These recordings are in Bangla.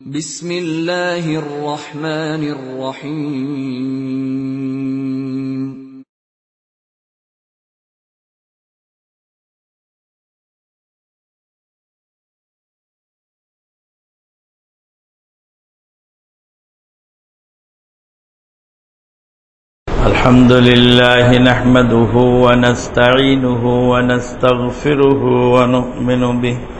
بسم الله الرحمن الرحيم. الحمد لله نحمده ونستعينه ونستغفره ونؤمن به.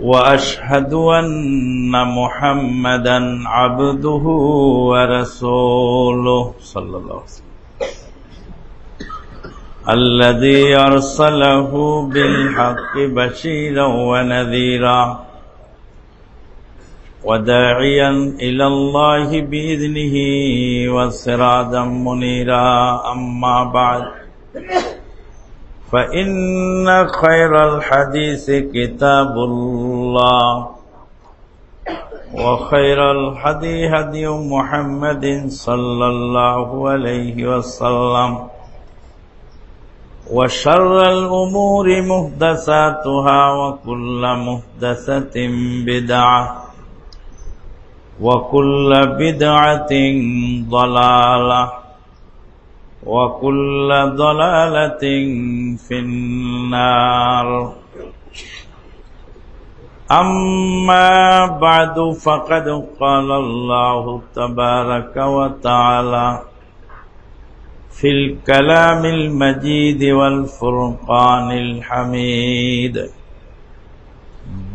وأشهد أن محمدا عبده ورسوله صلى الله عليه وسلم. الذي أرسله بالحق بشيرا ونذيرا وداعيا إلى الله بإذنه وسرادا منيرا. أما بعد فإن خير الحديث كتاب الله وخير الحدي هدي محمد صلى الله عليه وسلم وشر الأمور مهدساتها وكل مهدسة بدعة وكل بدعة ضلالة وكل ضلالة في النار. أما بعد فقد قال الله تبارك وتعالى في الكلام المجيد والفرقان الحميد.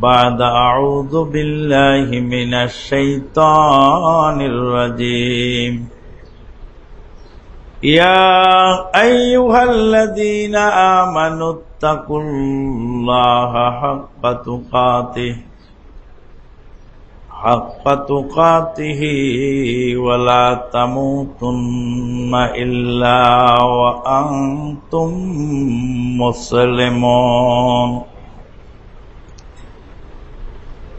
بعد أعوذ بالله من الشيطان الرجيم. يا أيها الذين آمنوا اتقوا الله حق تقاته حق تقاته ولا تموتن إلا وأنتم مسلمون.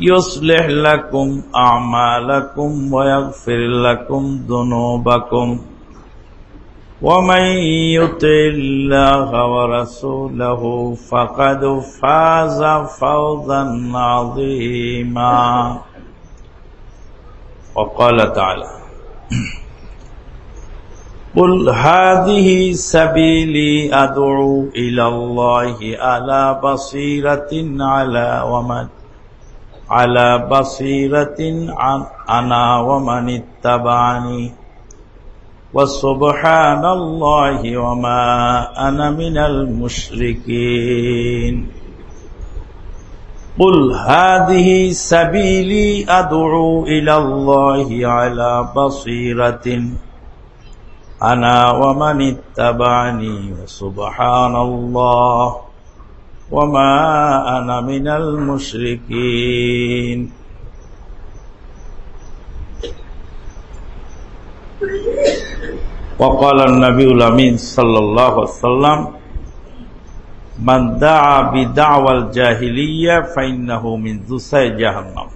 يصلح لكم أعمالكم ويغفر لكم ذنوبكم ومن يطع الله ورسوله فقد فاز فوزا عظيما وقال تعالى قل هذه سبيلي أدعو إلى الله على بصيرة على ومن على بصيرة أنا ومن اتبعني. وسبحان الله وما أنا من المشركين. قل هذه سبيلي أدعو إلى الله على بصيرة أنا ومن اتبعني. وسبحان الله. وما أنا من المشركين وقال النبي الأمين صلى الله عليه وسلم من دعا بدعوى الجاهلية فإنه من ذسى جهنم.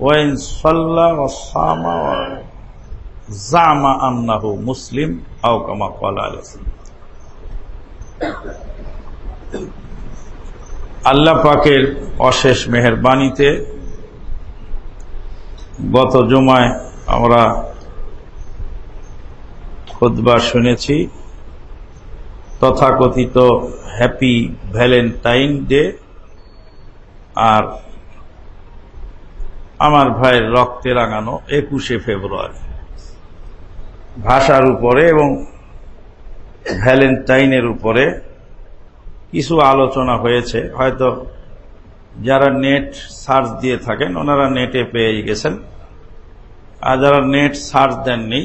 وإن صلى وصام زعم أنه مسلم أو كما قال عليه الصلاة والسلام. আল্লাহ পাকের অশেষ মেহরবানিতে গত জমায় আমরা খুদবা শুনেছি, তথাকথিত হ্যাপি ভ্যালেন্টাইন ডে আর আমার ভাইয়ের রক্তে রাঙানো একুশে ফেব্রুয়ারি। ভাষার উপরে এবং ভ্যালেন্টাইনের উপরে কিছু আলোচনা হয়েছে। হয়তো যারা নেট সার্চ দিয়ে থাকেন, ওনারা নেটে পেয়ে গেছেন। আর যারা নেট সার্চ দেননি,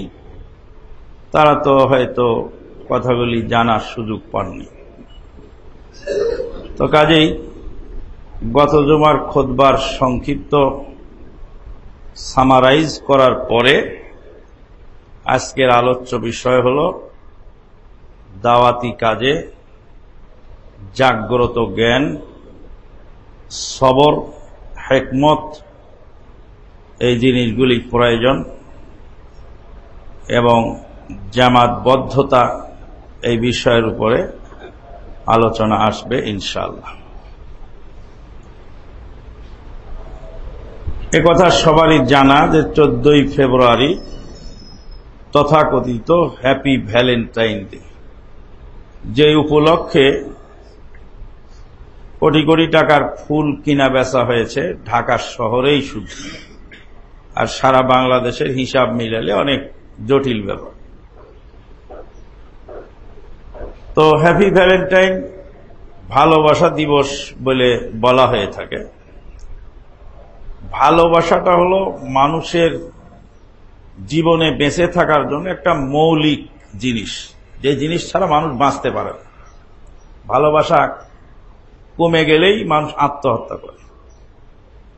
তারা তো হয়তো কথাগুলি জানার সুযোগ পাননি। তো কাজেই গত জমার খোদবার সংক্ষিপ্ত সামারাইজ করার পরে আজকের আলোচ্য বিষয় হল দাওয়াতি কাজে জাগ্রত জ্ঞান, সবর, হেকমত, এই জিনিসগুলি প্রয়োজন এবং জামাতবদ্ধতা এই বিষয়ের উপরে আলোচনা আসবে ইনশাল্লাহ কথা সবারই জানা যে চোদ্দই ফেব্রুয়ারি তথাকথিত হ্যাপি ভ্যালেন্টাইন ডে যে উপলক্ষে কোটি কোটি টাকার ফুল কিনা বেচা হয়েছে ঢাকা শহরেই শুধু। আর সারা বাংলাদেশের হিসাব মিলালে অনেক জটিল ব্যাপার। তো হ্যাপি ভ্যালেন্টাইন, ভালোবাসা দিবস বলে বলা হয়ে থাকে। ভালোবাসাটা হলো মানুষের জীবনে বেঁচে থাকার জন্য একটা মৌলিক জিনিস। যে জিনিস ছাড়া মানুষ বাঁচতে পারে ভালোবাসা কমে গেলেই মানুষ আত্মহত্যা করে।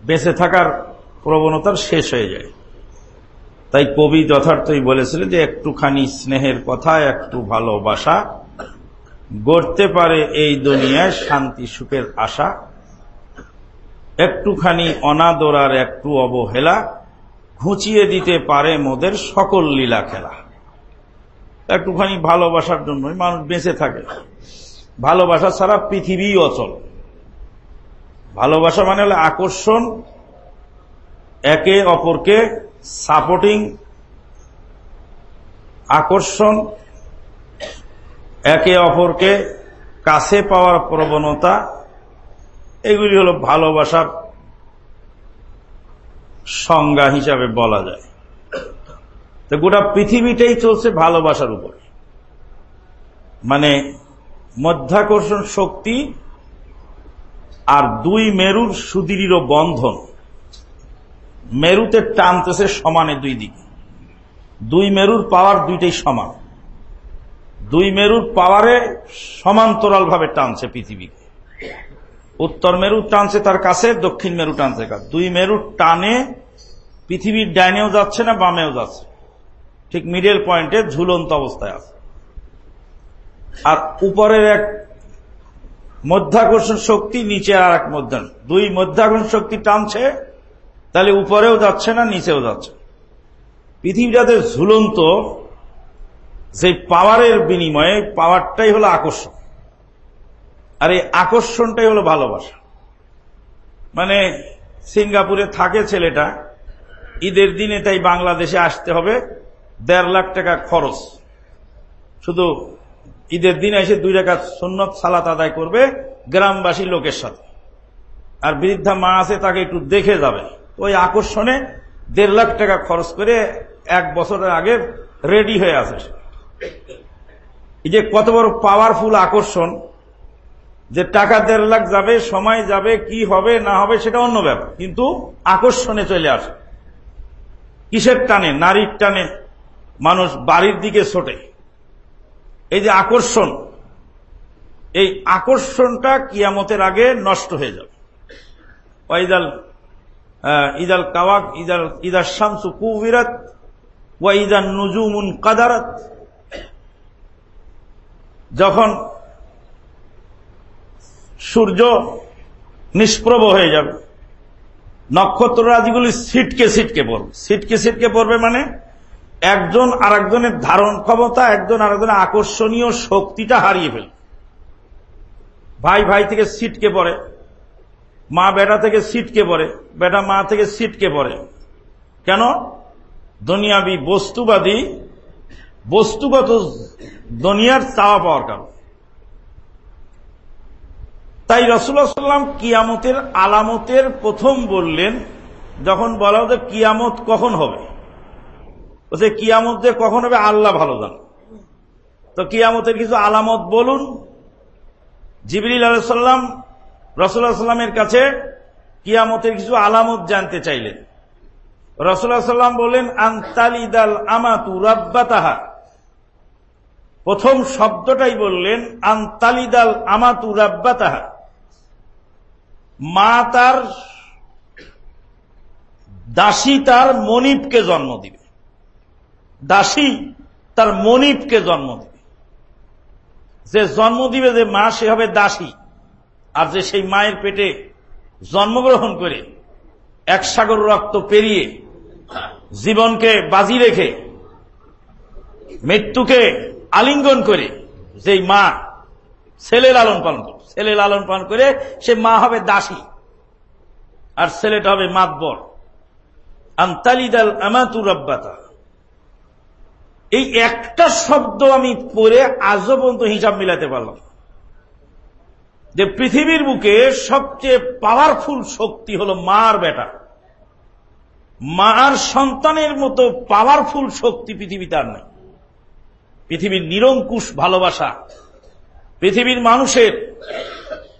বেঁচে থাকার প্রবণতার শেষ হয়ে যায়। তাই কবি যথার্থই বলেছিলেন যে, একটুখানি স্নেহের কথা, একটু ভালোবাসা, গড়তে পারে এই দুনিয়ায় শান্তি, সুখের আশা। একটুখানি অনাদর আর একটু অবহেলা ঘুচিয়ে দিতে পারে মোদের সকল লীলা খেলা। একটুখানি ভালোবাসার জন্যই মানুষ বেঁচে থাকে। ভালোবাসা ছাড়া পৃথিবী অচল। ভালোবাসা মানে হলো আকর্ষণ, একে অপরকে সাপোর্টিং আকর্ষণ, একে অপরকে কাছে পাওয়ার প্রবণতা, এগুলি হলো ভালোবাসার সংজ্ঞা হিসাবে বলা যায়। তো গোটা পৃথিবীটাই চলছে ভালোবাসার উপর। মানে মধ্যাকর্ষণ শক্তি আর দুই মেরুর সুদৃঢ় বন্ধন। মেরুতে টানতেছে সমানে দুই দিকে। দুই মেরুর পাওয়ার দুইটাই সমান। দুই মেরুর পাওয়ারে সমান্তরাল ভাবে টানছে পৃথিবীকে। উত্তর মেরু টানছে তার কাছে, দক্ষিণ মেরু টানছে কাছে। দুই মেরুর টানে পৃথিবীর ডাইনেও যাচ্ছে না, বামেও যাচ্ছে। ঠিক মিডল পয়েন্টে ঝুলন্ত অবস্থায় আছে। আর উপরের এক মধ্যাকর্ষণ শক্তি নিচে আর এক মধ্যা দুই মধ্যাকর্ষণ শক্তি টানছে, তাহলে উপরেও যাচ্ছে না, নিচেও যাচ্ছে। পৃথিবীটাতে ঝুলন্ত সেই পাওয়ারের বিনিময়ে পাওয়ারটাই হলো আকর্ষণ। আর এই আকর্ষণটাই হলো ভালোবাসা। মানে সিঙ্গাপুরে থাকে ছেলেটা, ঈদের দিনে তাই বাংলাদেশে আসতে হবে, দেড় লাখ টাকা খরচ। শুধু ঈদের দিন এসে দুই টাকা সুন্নত সালাত আদায় করবে গ্রামবাসী লোকের সাথে। আর বৃদ্ধা মা আছে, তাকে একটু দেখে যাবে। ওই আকর্ষণে দেড় লাখ টাকা খরচ করে এক বছরের আগে রেডি হয়ে আছে এই যে কত বড় পাওয়ারফুল আকর্ষণ যে টাকা দেড় লাখ যাবে, সময় যাবে, কি হবে, না হবে, সেটা অন্য ব্যাপার। কিন্তু আকর্ষণে চলে আসে। কিসের টানে? নারীর টানে। মানুষ বাড়ির দিকে ছোটে। এই যে আকর্ষণ, এই আকর্ষণটা কিয়ামতের আগে নষ্ট হয়ে যাবে। ওয়াইদাল ইদাল কাওয়াক, ইদাল ইদার শামসু কুবিরাত ওয়া ইদান নুজুমুন কাদারাত। যখন সূর্য নিষ্প্রভ হয়ে যাবে নক্ষত্র রাজিগুলি সিটকে সিটকে পড়বে। সিটকে সিটকে পড়বে মানে একজন আরেকজনের ধারণ ক্ষমতা, একজন আরেকজনের আকর্ষণীয় শক্তিটা হারিয়ে ফেলবে ভাই ভাই থেকে সিটকে পড়ে, মা বেটা থেকে সিটকে পড়ে, বেটা মা থেকে সিটকে পড়ে। কেন? দুনিয়াবি বস্তুবাদী, বস্তুগত দুনিয়ার চাওয়া পাওয়ার কারণ। তাই রসুল্লাহ সাল্লাম কিয়ামতের আলামতের প্রথম বললেন, যখন বলা হতো কিয়ামত কখন হবে? বলছে, কিয়ামত যে কখন হবে? আল্লাহ ভালো জান। তো কিয়ামতের কিছু আলামত বলুন। জিবরিল আলাইসাল্লাম রসুল্লাহ সাল্লামের কাছে কিয়ামতের কিছু আলামত জানতে চাইলেন। রসুল্লাহ সাল্লাম বললেন, আন্তালিদাল আমাতু রাব্বাতাহা। প্রথম শব্দটাই বললেন, আন্তালিদাল আমাতু রাব্বাতাহা। মা তার, দাসী তার মনিবকে জন্ম দিবে। দাসী তার মনিবকে জন্ম দিবে। যে জন্ম দিবে যে মা, সে হবে দাসী। আর যে সেই মায়ের পেটে জন্মগ্রহণ করে এক সাগর রক্ত পেরিয়ে জীবনকে বাজি রেখে মৃত্যুকে আলিঙ্গন করে যেই মা ছেলে লালন পালন করে ছেলে লালন পালন করে সে মা হবে দাসী আর ছেলেটা হবে মাতবর। আন্তালিদাল আমাতু রব্বাতা। এই একটা শব্দ আমি পড়ে আজও পর্যন্ত হিসাব মিলাতে পারলাম যে পৃথিবীর বুকে সবচেয়ে পাওয়ারফুল শক্তি হলো মার বেটা মার সন্তানের মতো পাওয়ারফুল শক্তি পৃথিবীতে আর নেই। পৃথিবীর নিরঙ্কুশ ভালোবাসা, পৃথিবীর মানুষের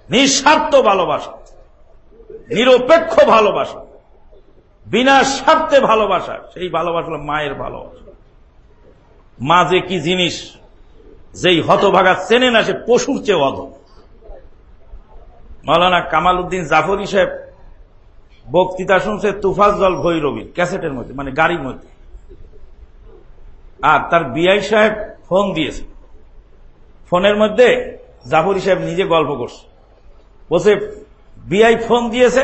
নিঃস্বার্থ ভালোবাসা, নিরপেক্ষ ভালোবাসা, বিনা স্বার্থে ভালোবাসা, সেই ভালোবাসা মায়ের ভালোবাসা। মা যে কি জিনিস যেই হতভাগা চেনে না, সে পশুর চেয়ে অধ মৌলানা কামাল উদ্দিন জাফরি সাহেব বক্তৃতা শুনছে তুফাজল ভৈরবী ক্যাসেটের মধ্যে মানে গাড়ির মধ্যে। আর তার বিআই সাহেব ফোন দিয়েছে। ফোনের মধ্যে জাফরি সাহেব নিজে গল্প করছে। বসে বিআই ফোন দিয়েছে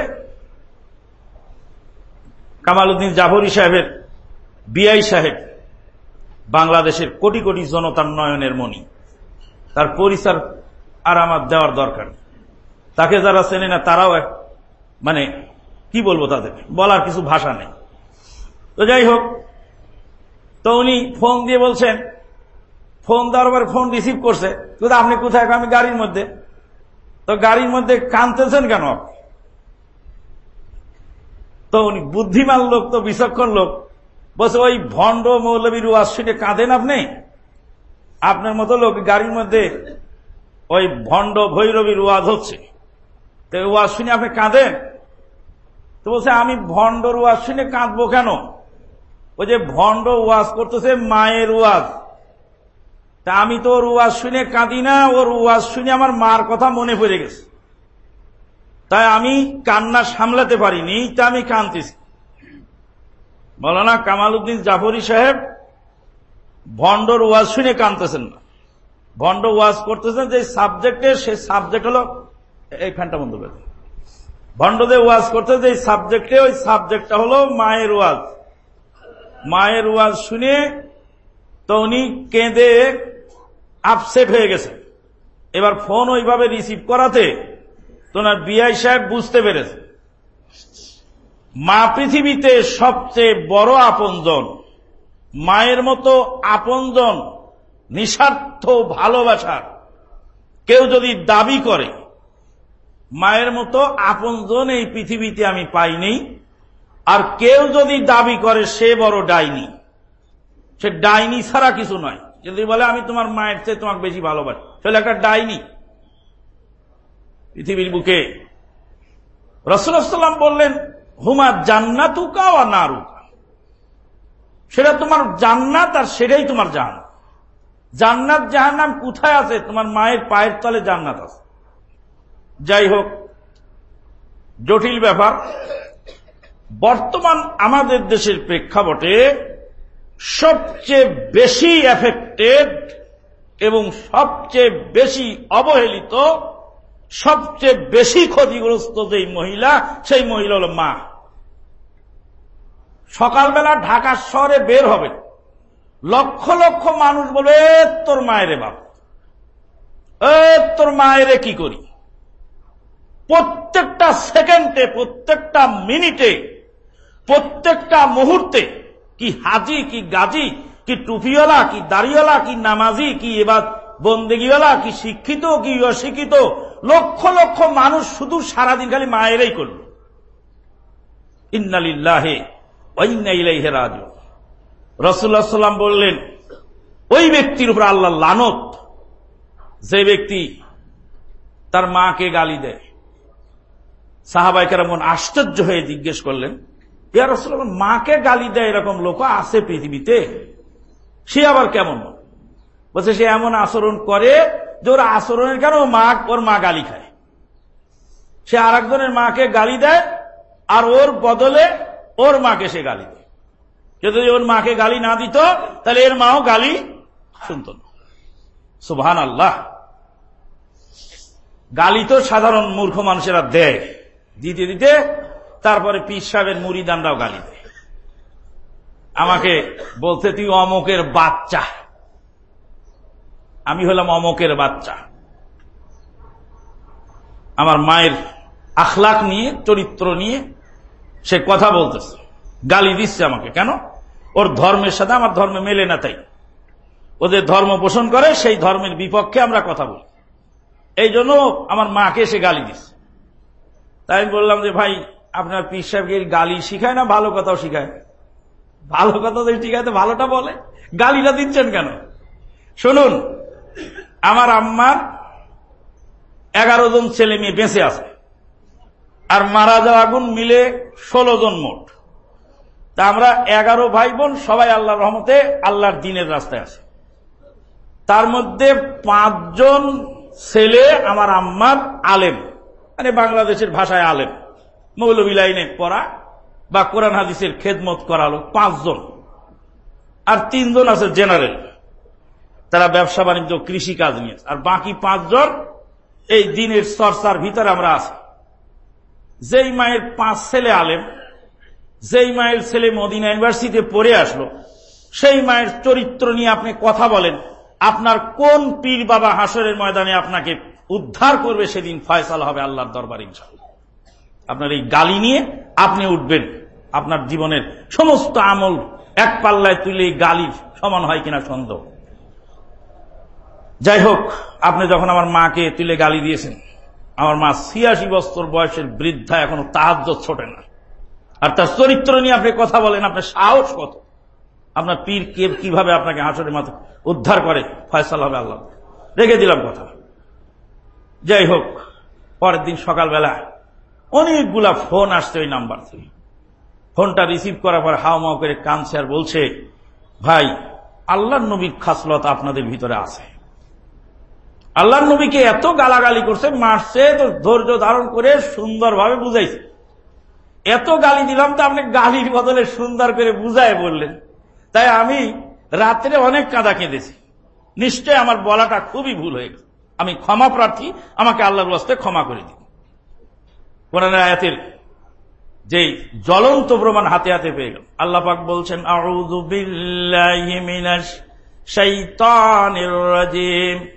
কামাল উদ্দিন জাফরি সাহেবের বিআই সাহেব। বাংলাদেশের কোটি কোটি জনতার নয়নের মণি। তার পরিসর আর আমার দেওয়ার দরকার। তাকে যারা চেনে না, তারাও মানে কি বলব তাদের? বলার কিছু ভাষা নেই। তো যাই হোক, তো উনি ফোন দিয়ে বলছেন, ফোন দেওয়ার পরে ফোন রিসিভ করছে। কিন্তু আপনি কোথায়? আমি গাড়ির মধ্যে। তো গাড়ির মধ্যে কানতেছেন কেন তো উনি বুদ্ধিমান লোক, তো বিচক্ষণ লোক। বলছে, ওই ভণ্ড মৌলবীর ওয়াজ শুনে কাঁদেন আপনি? আপনার মতো লোক গাড়ির মধ্যে ওই ভণ্ড ভৈরবীর ওয়াজ হচ্ছে তো ওয়াজ শুনে আপনি কাঁদেন? তো বলছে, আমি ভণ্ডর ওয়াজ শুনে কাঁদবো কেন? ওই যে ভণ্ড ওয়াজ করতেছে মায়ের ওয়াজ তা আমি তো ওর ওয়াজ শুনে কাঁদি না ওর ওয়াজ শুনে আমার মার কথা মনে পড়ে গেছে। তাই আমি কান্না সামলাতে পারিনি তা আমি কাঁদতেছি। মৌলানা কামাল উদ্দিন জাফরি সাহেব, ভণ্ডর ওয়াজ শুনে কানতেছেন না। ভণ্ড ওয়াজ করতেছেন যে সাবজেক্টে সে সাবজেক্ট হলো এই ফ্যানটা বন্ধ করে ভণ্ডদের ওয়াজ করতে যে সাবজেক্টে, ওই সাবজেক্টটা হলো মায়ের ওয়াজ। মায়ের ওয়াজ শুনে তো উনি কেঁদে আপসেট হয়ে গেছে এবার ফোন ওইভাবে রিসিভ করাতে তোনার বিআই সাহেব বুঝতে পেরেছে। মা পৃথিবীতে সবচেয়ে বড় আপনজন, মায়ের মতো আপনজন, নিঃস্বার্থ ভালোবাসার, কেউ যদি দাবি করে, মায়ের মতো আপনজন এই পৃথিবীতে আমি পাইনি, আর কেউ যদি দাবি করে সে বড় ডাইনি, সে ডাইনি ছাড়া কিছু নয়। যদি বলে, আমি তোমার মায়ের চেয়ে তোমাকে বেশি ভালোবাসি তাহলে একটা ডাইনি পৃথিবীর বুকে। রসুলাম বললেন হুমা জান্নাতুকা ও নারুকা। সেটা তোমার জান্নাত আর সেটাই তোমার জান জান্নাত যাহার নাম কোথায় আছে? তোমার মায়ের পায়ের তলে জান্নাত আছে। যাই হোক, জটিল ব্যাপার। বর্তমান আমাদের দেশের প্রেক্ষাপটে সবচেয়ে বেশি এফেক্টেড এবং সবচেয়ে বেশি অবহেলিত সবচেয়ে বেশি ক্ষতিগ্রস্ত যেই মহিলা সেই মহিলা হল মা। সকালবেলা ঢাকা শহরে বের হবে। লক্ষ লক্ষ মানুষ বলবে "এ, তোর মায়েরে বাপ। এ তোর মায়েরে কি করি? প্রত্যেকটা সেকেন্ডে প্রত্যেকটা মিনিটে প্রত্যেকটা মুহূর্তে কি হাজি কি গাজী কি টুপিওয়ালা কি দাড়িওয়ালা কি নামাজি কি এবার বন্দেগিওয়ালা, কি শিক্ষিত, কি অশিক্ষিত, লক্ষ লক্ষ মানুষ শুধু সারাদিন খালি মায়েরাই করল। ইন্নালিল্লাহে ওয়াইনাইলাইহে রাজ রসুল্লাহ সাল্লাম বললেন, ওই ব্যক্তির উপর আল্লাহ লানত, যে ব্যক্তি তার মাকে গালি দেয়। সাহাবাইকার মন আশ্চর্য হয়ে জিজ্ঞেস করলেন, ইয়া রসুল্লাহ মাকে গালি দেয় এরকম লোক আছে পৃথিবীতে? সে আবার কেমন? বলছে, সে এমন আচরণ করে যে ওর আচরণের ও মা, ওর মা গালি খায়। সে আর একজনের মাকে গালি দেয়, আর ওর বদলে ওর মাকে সে গালি দেয়। যদি ওর মাকে গালি না দিত, তাহলে এর মাও গালি শুনত না। সুবহান আল্লাহ গালি তো সাধারণ মূর্খ মানুষেরা দেয়। দিতে দিতে তারপরে পীর সাহেবের মুড়িদানরাও গালি দেয়। আমাকে বলতে তুই অমকের বাচ্চা। আমি হলাম অমকের বাচ্চা। আমার মায়ের আখলাক নিয়ে, চরিত্র নিয়ে সে কথা বলতেছে। গালি দিচ্ছে আমাকে। কেন? ওর ধর্মের সাথে আমার ধর্মে মেলে না তাই। ওদের ধর্ম পোষণ করে, সেই ধর্মের বিপক্ষে আমরা কথা বলি। এই জন্য আমার মাকে সে গালি দিচ্ছে। তাই আমি বললাম যে, ভাই, আপনার পীর সাহেবকে গালি শিখায় না? ভালো কথাও শিখায় ভালো কথা তো শিখায় তো ভালোটা বলে। গালিটা দিচ্ছেন কেন? শুনুন আমার আম্মার এগারো জন ছেলে মেয়ে বেঁচে আছে। আর মারা যাওয়া আগুন মিলে ষোলো জন মোট। তা আমরা এগারো ভাই বোন সবাই আল্লাহর রহমতে আল্লাহর দিনের রাস্তায় আছে। তার মধ্যে পাঁচজন ছেলে আমার আম্মার আলেম। মানে বাংলাদেশের ভাষায় আলেম। মৌলবী লাইনে পড়া বা কোরআন হাদিসের খেদমত করালো পাঁচজন। আর তিনজন আছে জেনারেল। তারা ব্যবসা বাণিজ্য কৃষি কাজ নিয়ে আর বাকি পাঁচজন এই দিনের চর্চার ভিতরে আমরা আছি। যেই মায়ের পাঁচ ছেলে আলেম, যেই মায়ের ছেলে মদিনা ইউনিভার্সিটিতে পড়ে আসলো, সেই মায়ের চরিত্র নিয়ে আপনি কথা বলেন, আপনার কোন পীর বাবা হাসরের ময়দানে আপনাকে উদ্ধার করবে সেদিন ফয়সাল হবে আল্লাহর দরবার ইনশাল্লাহ আপনার এই গালি নিয়ে আপনি উঠবেন, আপনার জীবনের সমস্ত আমল এক পাল্লায় তুলে গালির সমান হয় কিনা সন্দেহ। যাই হোক, আপনি যখন আমার মাকে তুলে গালি দিয়েছেন, আমার মা ছিয়াশি বছর বয়সের বৃদ্ধা, এখনও তাহাজ ছোটে না। আর তার চরিত্র নিয়ে আপনি কথা বলেন, আপনার সাহস কত? আপনার পীর কে কীভাবে আপনাকে হাসরের মাথা উদ্ধার করে? ফয়সাল হবে আল্লাহ। রেখে দিলাম কথা। যাই হোক, পরের দিন সকালবেলা অনেকগুলা ফোন আসছে ওই নাম্বার থেকে। ফোনটা রিসিভ করার পর হাও মাও করে আর বলছে, ভাই আল্লাহ নবীর খাসলত আপনাদের ভিতরে আছে। আল্লাহ নবীকে এত গালাগালি করছে, মারছে, তো ধৈর্য ধারণ করে সুন্দরভাবে বুঝাইছে। এত গালি দিলাম তো আপনি গালির বদলে সুন্দর করে বুঝায় বললেন। তাই আমি রাত্রে অনেক কাঁদা কেঁদেছি। নিশ্চয় আমার বলাটা খুবই ভুল হয়ে গেছে। আমি ক্ষমা প্রার্থী, আমাকে আল্লাহর বাস্তে ক্ষমা করে দিন। কোরআনের আয়াতের যে জ্বলন্ত প্রমাণ হাতে হাতে পেয়ে গেল। আল্লাহ পাক বলছেন, আউযু বিল্লাহি মিনাশ রাজিম।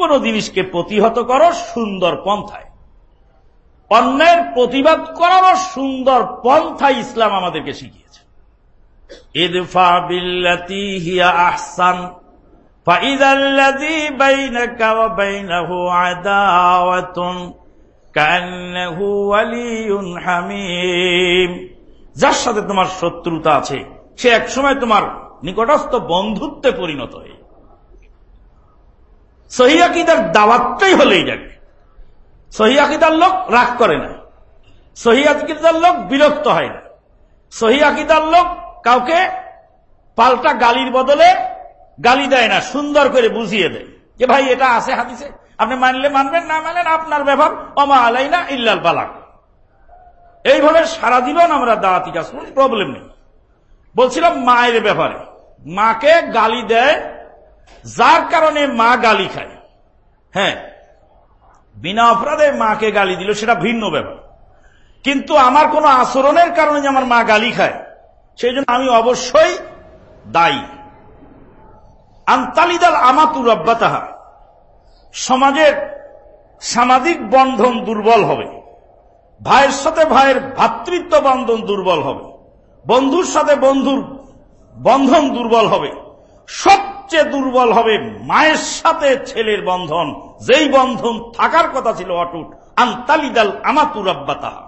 কোন জিনিসকে প্রতিহত করো সুন্দর পন্থায় অন্যায়ের প্রতিবাদ করারও সুন্দর পন্থা ইসলাম আমাদেরকে শিখিয়েছে ইদফা বিল্লাতি হিয়া আহসান فإذا الذي بينك وبينه عداوة كأنه ولي حميم যার সাথে তোমার শত্রুতা আছে সে একসময় তোমার নিকটস্থ বন্ধুত্বে পরিণত হয়ে সহিয়াকিদার দাওয়াতটাই হলো জায়গায়। সহিয়াকিদার লোক রাগ করে না। সহিয়াকিদার লোক বিরক্ত হয় না। সহিয়াকিদার লোক কাউকে পাল্টা গালির বদলে গালি দেয় না, সুন্দর করে বুঝিয়ে দেয়। যে ভাই, এটা আছে হাদিসে। আপনি মানলে মানবেন, না মানলেন আপনার ব্যাপার অমা আলাই না ইল্লাল বালাক এইভাবে সারা জীবন আমরা দাওয়াতি কাজ প্রবলেম নেই। বলছিলাম মায়ের ব্যাপারে মাকে গালি দেয় যার কারণে মা গালি খায়। হ্যাঁ বিনা অপরাধে মাকে গালি দিল, সেটা ভিন্ন ব্যাপার। কিন্তু আমার কোনো আচরণের কারণে যে আমার মা গালি খায়, সেই জন্য আমি অবশ্যই দায়ী। আন্তালিদাল আমাতুর রব্বাতাহা। সমাজের সামাজিক বন্ধন দুর্বল হবে। ভাইয়ের সাথে ভাইয়ের ভাতৃত্ব বন্ধন দুর্বল হবে। বন্ধুর সাথে বন্ধুর বন্ধন দুর্বল হবে। সবচেয়ে দুর্বল হবে মায়ের সাথে ছেলের বন্ধন। যেই বন্ধন থাকার কথা ছিল অটুট। আন্তালিদাল আমাতুর রব্বাতাহা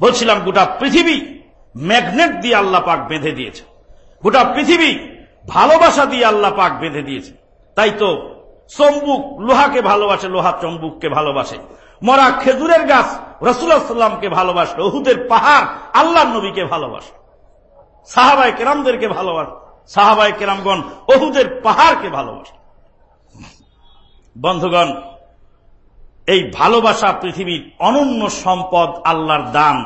বলছিলাম, গোটা পৃথিবী ম্যাগনেট দিয়ে আল্লাহ পাক বেঁধে দিয়েছে। গোটা পৃথিবী ভালোবাসা দিয়ে আল্লাহ পাক বেঁধে দিয়েছে। তাই তো চম্বুক লোহাকে ভালোবাসে, লোহা চম্বুককে ভালোবাসে। মরা খেজুরের গাছ রসুল্লাহ সাল্লামকে ভালোবাসে, ওহুদের পাহাড় আল্লাহ নবীকে ভালোবাসে। সাহাবাই কেরামদেরকে ভালোবাসে। সাহাবাই কেরামগণ ওহুদের পাহাড়কে ভালোবাসে। বন্ধুগণ, এই ভালোবাসা পৃথিবীর অনন্য সম্পদ আল্লাহর দান।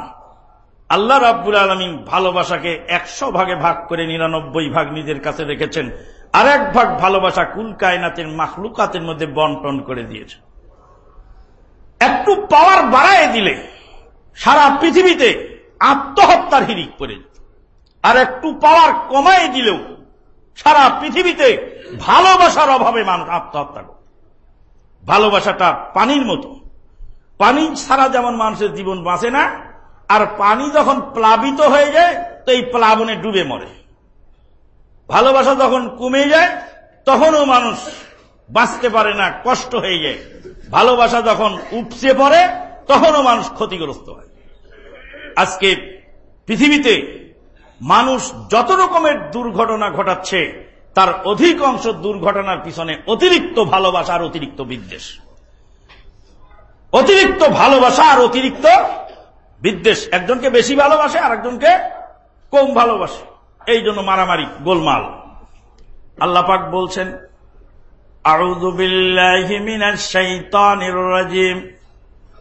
আল্লাহ রাব্বুল আলমিন ভালোবাসাকে একশো ভাগে ভাগ করে নিরানব্বই ভাগ নিজের কাছে রেখেছেন, আর এক ভাগ ভালোবাসা কুল কায়নাতের মাখলুকাতের মধ্যে বন্টন করে দিয়েছে। একটু পাওয়ার বাড়ায় দিলে সারা পৃথিবীতে আত্মহত্যার হিরিক পড়ে যেত আর একটু পাওয়ার কমায় দিলেও সারা পৃথিবীতে ভালোবাসার অভাবে মানুষ আত্মহত্যা করে। ভালোবাসাটা পানির মতো। পানি ছাড়া যেমন মানুষের জীবন বাঁচে না, আর পানি যখন প্লাবিত হয়ে যায়, তো এই প্লাবনে ডুবে মরে। ভালোবাসা যখন কমে যায়, তখনও মানুষ বাঁচতে পারে না, কষ্ট হয়ে যায়। ভালোবাসা যখন উপচে পড়ে, তখনও মানুষ ক্ষতিগ্রস্ত হয়। আজকে পৃথিবীতে মানুষ যত রকমের দুর্ঘটনা ঘটাচ্ছে, তার অধিকাংশ দুর্ঘটনার পিছনে অতিরিক্ত ভালোবাসা আর অতিরিক্ত বিদ্বেষ। অতিরিক্ত ভালোবাসা আর অতিরিক্ত বিদ্বেষ। একজনকে বেশি ভালোবাসে আর একজনকে কম ভালোবাসে। এই জন্য মারামারি, গোলমাল। আল্লাপাক বলছেন আউদুবিল্লাহিমিনার শৈতানির রাজিম।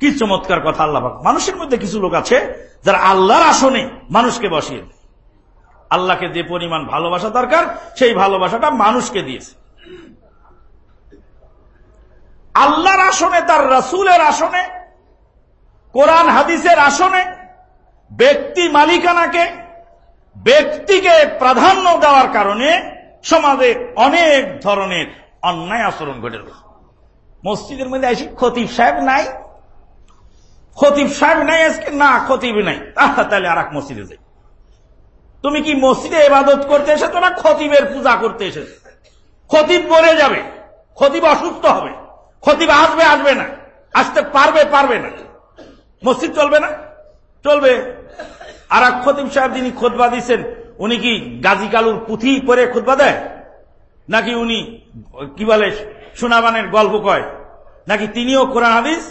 কি চমৎকার কথা আল্লাহ মানুষের মধ্যে কিছু লোক আছে যারা আল্লাহর আসনে মানুষকে বসিয়ে। আল্লাহকে যে পরিমাণ ভালোবাসা দরকার, সেই ভালোবাসাটা মানুষকে দিয়েছে আল্লাহর আসনে, তার রাসূলের আসনে, কোরআন, হাদিসের আসনে, ব্যক্তি মালিকানাকে, ব্যক্তিকে প্রাধান্য দেওয়ার কারণে সমাজে অনেক ধরনের অন্যায় আচরণ ঘটে। মসজিদের মধ্যে আসি খতিব সাহেব নাই খতিব সাহেব নাই, আজকে না, খতিব নাই। তাহলে আর এক মসজিদে যাই। তুমি কি মসজিদে ইবাদত করতে এসেছ না খতিবের পূজা করতে এসেছ? খতিব মরে যাবে, খতিব অসুস্থ হবে, খতিব আসবে আসবে না, আসতে পারবে পারবে না। মসজিদ চলবে না? চলবে। আর এক খতিব সাহেব যিনি খোদবা দিচ্ছেন উনি কি গাজী কালুর পুঁথি পরে খোদবা দেয়? নাকি উনি, কি বলে, সোনাবানের গল্প কয়? নাকি তিনিও কোরআন হাদিস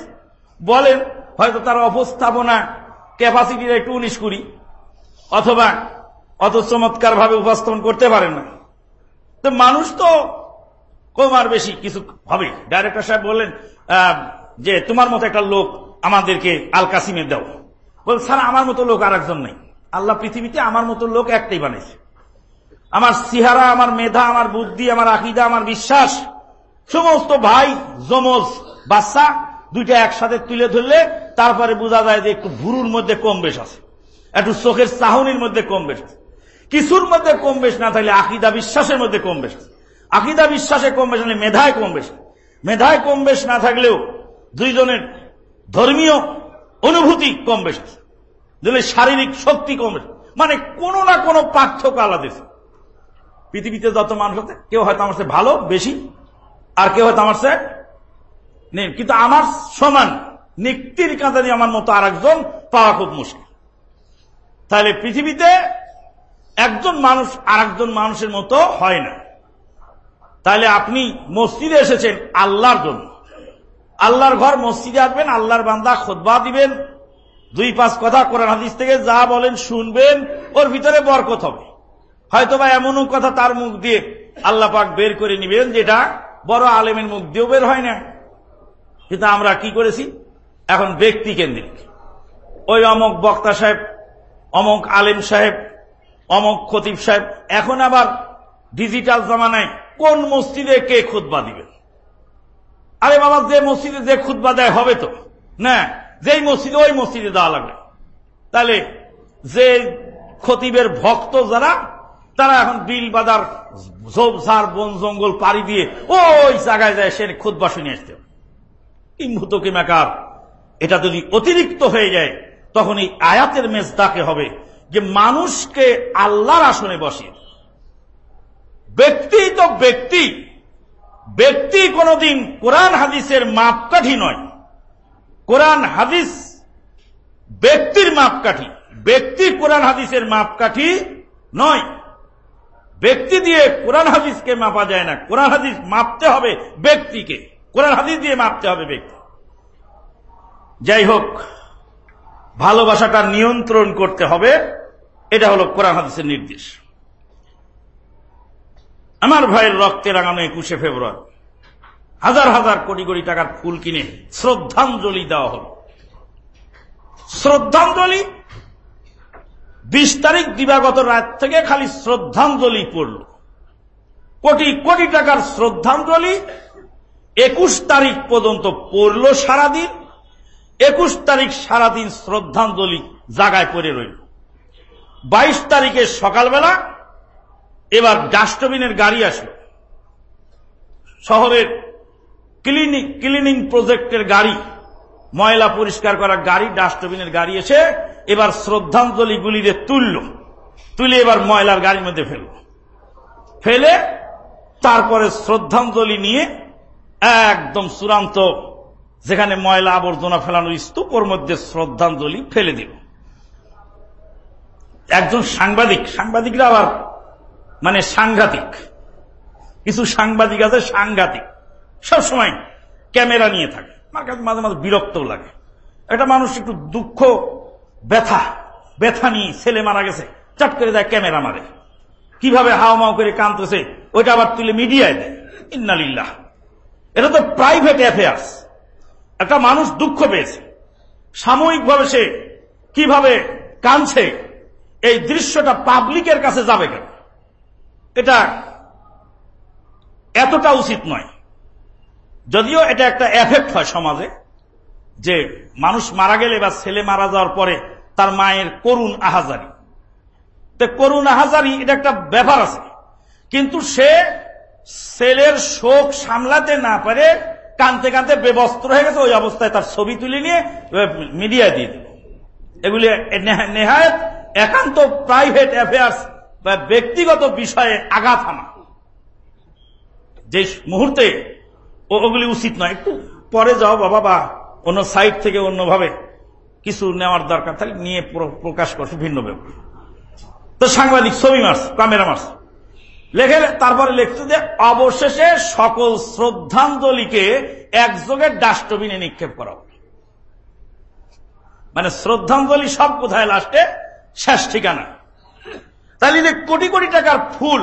বলেন? হয়তো তার অবস্থাপনা ক্যাপাসিটির একটু উনিশ কুড়ি, অথবা অত চমৎকার ভাবে উপস্থাপন করতে পারেন না। তো মানুষ তো কম আর বেশি কিছু হবে। ডাইরেক্টর সাহেব বললেন যে তোমার মতো একটা লোক আমাদেরকে আল কাসিমে দাও। বল স্যার, আমার মতো লোক আর একজন নেই। আল্লাহ পৃথিবীতে আমার মতো লোক একটাই বানাইছে আমার সিহারা, আমার মেধা, আমার বুদ্ধি, আমার আকিদা, আমার বিশ্বাস, সমস্ত ভাই জমজ বাচ্চা, দুইটা একসাথে তুলে ধরলে তারপরে বোঝা যায় যে একটু ভুরুর মধ্যে কম বেশ আছে। একটু চোখের চাহনির মধ্যে কম বেশ আছে। কিছুর মধ্যে কম বেশ না থাকলে আকিদা বিশ্বাসের মধ্যে কম বেশ আছে। আকিদা বিশ্বাসে কম বেশ মেধায় কম বেশ মেধায় কম বেশ না থাকলেও দুইজনের ধর্মীয় অনুভূতি কম বেশ আছে। দুজনের শারীরিক শক্তি কম বেশ মানে কোনো না কোনো পার্থক্য আলাদা পৃথিবীতে যত মানুষ আছে, কেউ হয়তো আমার ভালো, বেশি, আর কেউ হয়তো আমার চেয়ে নেই। কিন্তু আমার সমান। নিক্তির কাঁদানি আমার মতো আর একজন পাওয়া খুব মুশকিল। তাহলে পৃথিবীতে একজন মানুষ আর একজন মানুষের মতো হয় না। তাহলে আপনি মসজিদে এসেছেন আল্লাহর জন্য। আল্লাহর ঘর মসজিদে আসবেন, আল্লাহর বান্দা খোদবা দিবেন, দুই পাঁচ কথা কোরআন হাদিস থেকে যা বলেন শুনবেন, ওর ভিতরে বরকত হবে। হয়তো বা এমনও কথা তার মুখ দিয়ে আল্লাহ পাক বের করে নিবেন যেটা বড় আলেমের মুখ দিয়েও বের হয় না। কিন্তু আমরা কি করেছি? এখন ব্যক্তি কেন্দ্রিক। ওই অমক বক্তা সাহেব, অমক আলেম সাহেব, অমক খতিব সাহেব, এখন আবার ডিজিটাল জামানায় কোন মসজিদে কে খুতবা দিবেন আরে বাবা, যে মসজিদে যে খুতবা দেয় হবে তো? না, যেই মসজিদে ওই মসজিদে দেওয়া লাগবে। তাহলে যে খতিবের ভক্ত যারা, তারা এখন বিল বাজার ঝোপঝাড় বন, জঙ্গল পাড়ি দিয়ে ওই জায়গায় যায়, সে খুতবা শুনে আসতে হবে। ইমভূত কিমাকার এটা যদি অতিরিক্ত হয়ে যায় তখন এই আয়াতের মেজদাকে হবে যে মানুষকে আল্লাহর আসনে বসিয়ে। ব্যক্তি তো ব্যক্তি। ব্যক্তি কোনদিন কোরআন হাদিসের মাপকাঠি নয়। কোরআন হাদিস ব্যক্তির মাপকাঠি। ব্যক্তি কোরআন হাদিসের মাপকাঠি নয়। ব্যক্তি দিয়ে কোরআন হাদিসকে মাপা যায় না। কোরআন হাদিস মাপতে হবে ব্যক্তিকে। কোরআন হাদিস দিয়ে মাপতে হবে ব্যক্তি। যাই হোক ভালোবাসাটা নিয়ন্ত্রণ করতে হবে, এটা হলো কোরআন হাদিসের নির্দেশ। আমার ভাইয়ের রক্তে রাঙানো একুশে ফেব্রুয়ারি, হাজার হাজার কোটি কোটি টাকার ফুল কিনে শ্রদ্ধাঞ্জলি দেওয়া হল। শ্রদ্ধাঞ্জলি? বিশ তারিখ দিবাগত রাত থেকে খালি শ্রদ্ধাঞ্জলি পড়ল। কোটি কোটি টাকার শ্রদ্ধাঞ্জলি একুশ তারিখ পর্যন্ত পড়ল সারাদিন। একুশ তারিখ সারাদিন শ্রদ্ধাঞ্জলি জাগায় পড়ে রইল। বাইশ তারিখে সকালবেলা এবার ডাস্টবিনের গাড়ি আসলো। শহরের ক্লিনিক, ক্লিনিং প্রজেক্টের গাড়ি, ময়লা পরিষ্কার করা গাড়ি, ডাস্টবিনের গাড়ি এসে এবার শ্রদ্ধাঞ্জলি গুলিরে তুলল। তুলে এবার ময়লার গাড়ির মধ্যে ফেলল। ফেলে তারপরে শ্রদ্ধাঞ্জলি নিয়ে একদম চূড়ান্ত যেখানে ময়লা আবর্জনা ফেলানোর স্তূপর মধ্যে শ্রদ্ধাঞ্জলি ফেলে দিল। একজন সাংবাদিক, সাংবাদিকরা আবার মানে সাংঘাতিক। কিছু সাংবাদিক আছে সাংঘাতিক। সবসময় ক্যামেরা নিয়ে থাকে। আমার কাছে মাঝে মাঝে বিরক্তও লাগে। একটা মানুষ একটু দুঃখ, ব্যথা ব্যথা নিয়ে ছেলে মারা গেছে, চট করে দেয় ক্যামেরা মারে। কীভাবে হাওমাও করে কাঁদতেছে, ওইটা আবার তুলে মিডিয়ায় দেয়। ইন্নালিল্লাহ। এটা তো প্রাইভেট অ্যাফেয়ার্স একটা মানুষ দুঃখ পেয়েছে। সাময়িকভাবে সে কীভাবে কাঁদছে, এই দৃশ্যটা পাবলিকের কাছে যাবে কেন? এটা এতটা উচিত নয়। যদিও এটা একটা এফেক্ট হয় সমাজে, যে মানুষ মারা গেলে বা ছেলে মারা যাওয়ার পরে তার মায়ের করুণ আহাজারি। তো করুণ আহাজারি এটা একটা ব্যাপার আছে। কিন্তু সে ছেলের শোক সামলাতে না পারে কানতে কানতে বেবস্ত্র হয়ে গেছে, ওই অবস্থায় তার ছবি তুলে নিয়ে মিডিয়ায় দিয়ে দিল। এগুলি নেহায়ত একান্ত প্রাইভেট অ্যাফেয়ার্স বা ব্যক্তিগত বিষয়ে আঘাত হানা। যে মুহূর্তে ওগুলি উচিত নয়। একটু পরে যাও বাবা, বা অন্য সাইড থেকে অন্যভাবে কিছু নেওয়ার দরকার থাকে নিয়ে প্রকাশ করছে ভিন্ন ব্যাপার। তো সাংবাদিক, ছবি মারছে ক্যামেরা মারছে। লেখে তারপরে লিখতে যে অবশেষে সকল শ্রদ্ধাঞ্জলিকে একযোগে ডাস্টবিনে নিক্ষেপ করা মানে শ্রদ্ধাঞ্জলি সব কোথায় লাস্টে? শেষ ঠিকানা। তাহলে যে কোটি কোটি টাকার ফুল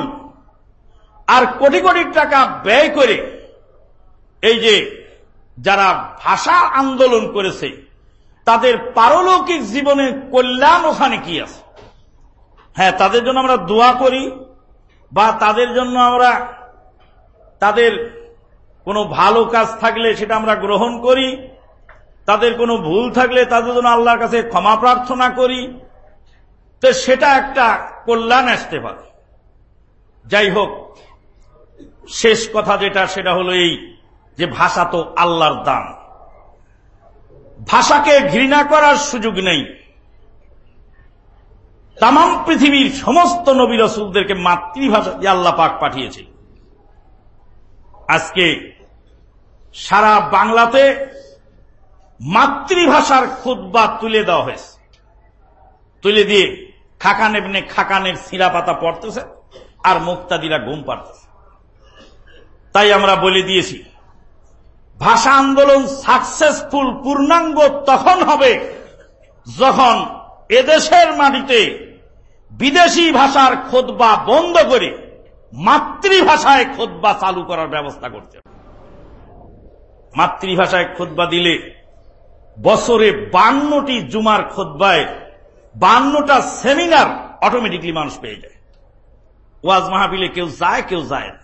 আর কোটি কোটি টাকা ব্যয় করে এই যে যারা ভাষা আন্দোলন করেছে, তাদের পারলৌকিক জীবনের কল্যাণ ওখানে কি আছে? হ্যাঁ তাদের জন্য আমরা দোয়া করি। বা তাদের জন্য আমরা তাদের কোনো ভালো কাজ থাকলে সেটা আমরা গ্রহণ করি, তাদের কোনো ভুল থাকলে তাদের জন্য আল্লাহর কাছে ক্ষমা প্রার্থনা করি। তো সেটা একটা কল্যাণ আসতে পারে। যাই হোক, শেষ কথা যেটা, সেটা হলো এই যে ভাষা তো আল্লাহর দান। ভাষাকে ঘৃণা করার সুযোগ নেই। তাম পৃথিবীর সমস্ত নবী রসুলদেরকে মাতৃভাষা দিয়ে আল্লাহ পাক পাঠিয়েছে আজকে সারা বাংলাতে মাতৃভাষার খুদ্া তুলে দেওয়া হয়েছে। তুলে দিয়ে খাকান এমনি খাকানের সিরা পাতা পড়তেছে আর মুক্তাদিরা ঘুম পাড়তেছে। তাই আমরা বলে দিয়েছি, ভাষা আন্দোলন সাকসেসফুল পূর্ণাঙ্গ তখন হবে যখন এদেশের মাটিতে বিদেশি ভাষার খোদবা বন্ধ করে মাতৃভাষায় খোদবা চালু করার ব্যবস্থা করতে মাতৃভাষায় খোদবা দিলে বছরে বান্নটি জুমার খোদবায় বান্নটা সেমিনার অটোমেটিকলি মানুষ পেয়ে যায়। ওয়াজ মাহফিলে কেউ যায় কেউ যায় না।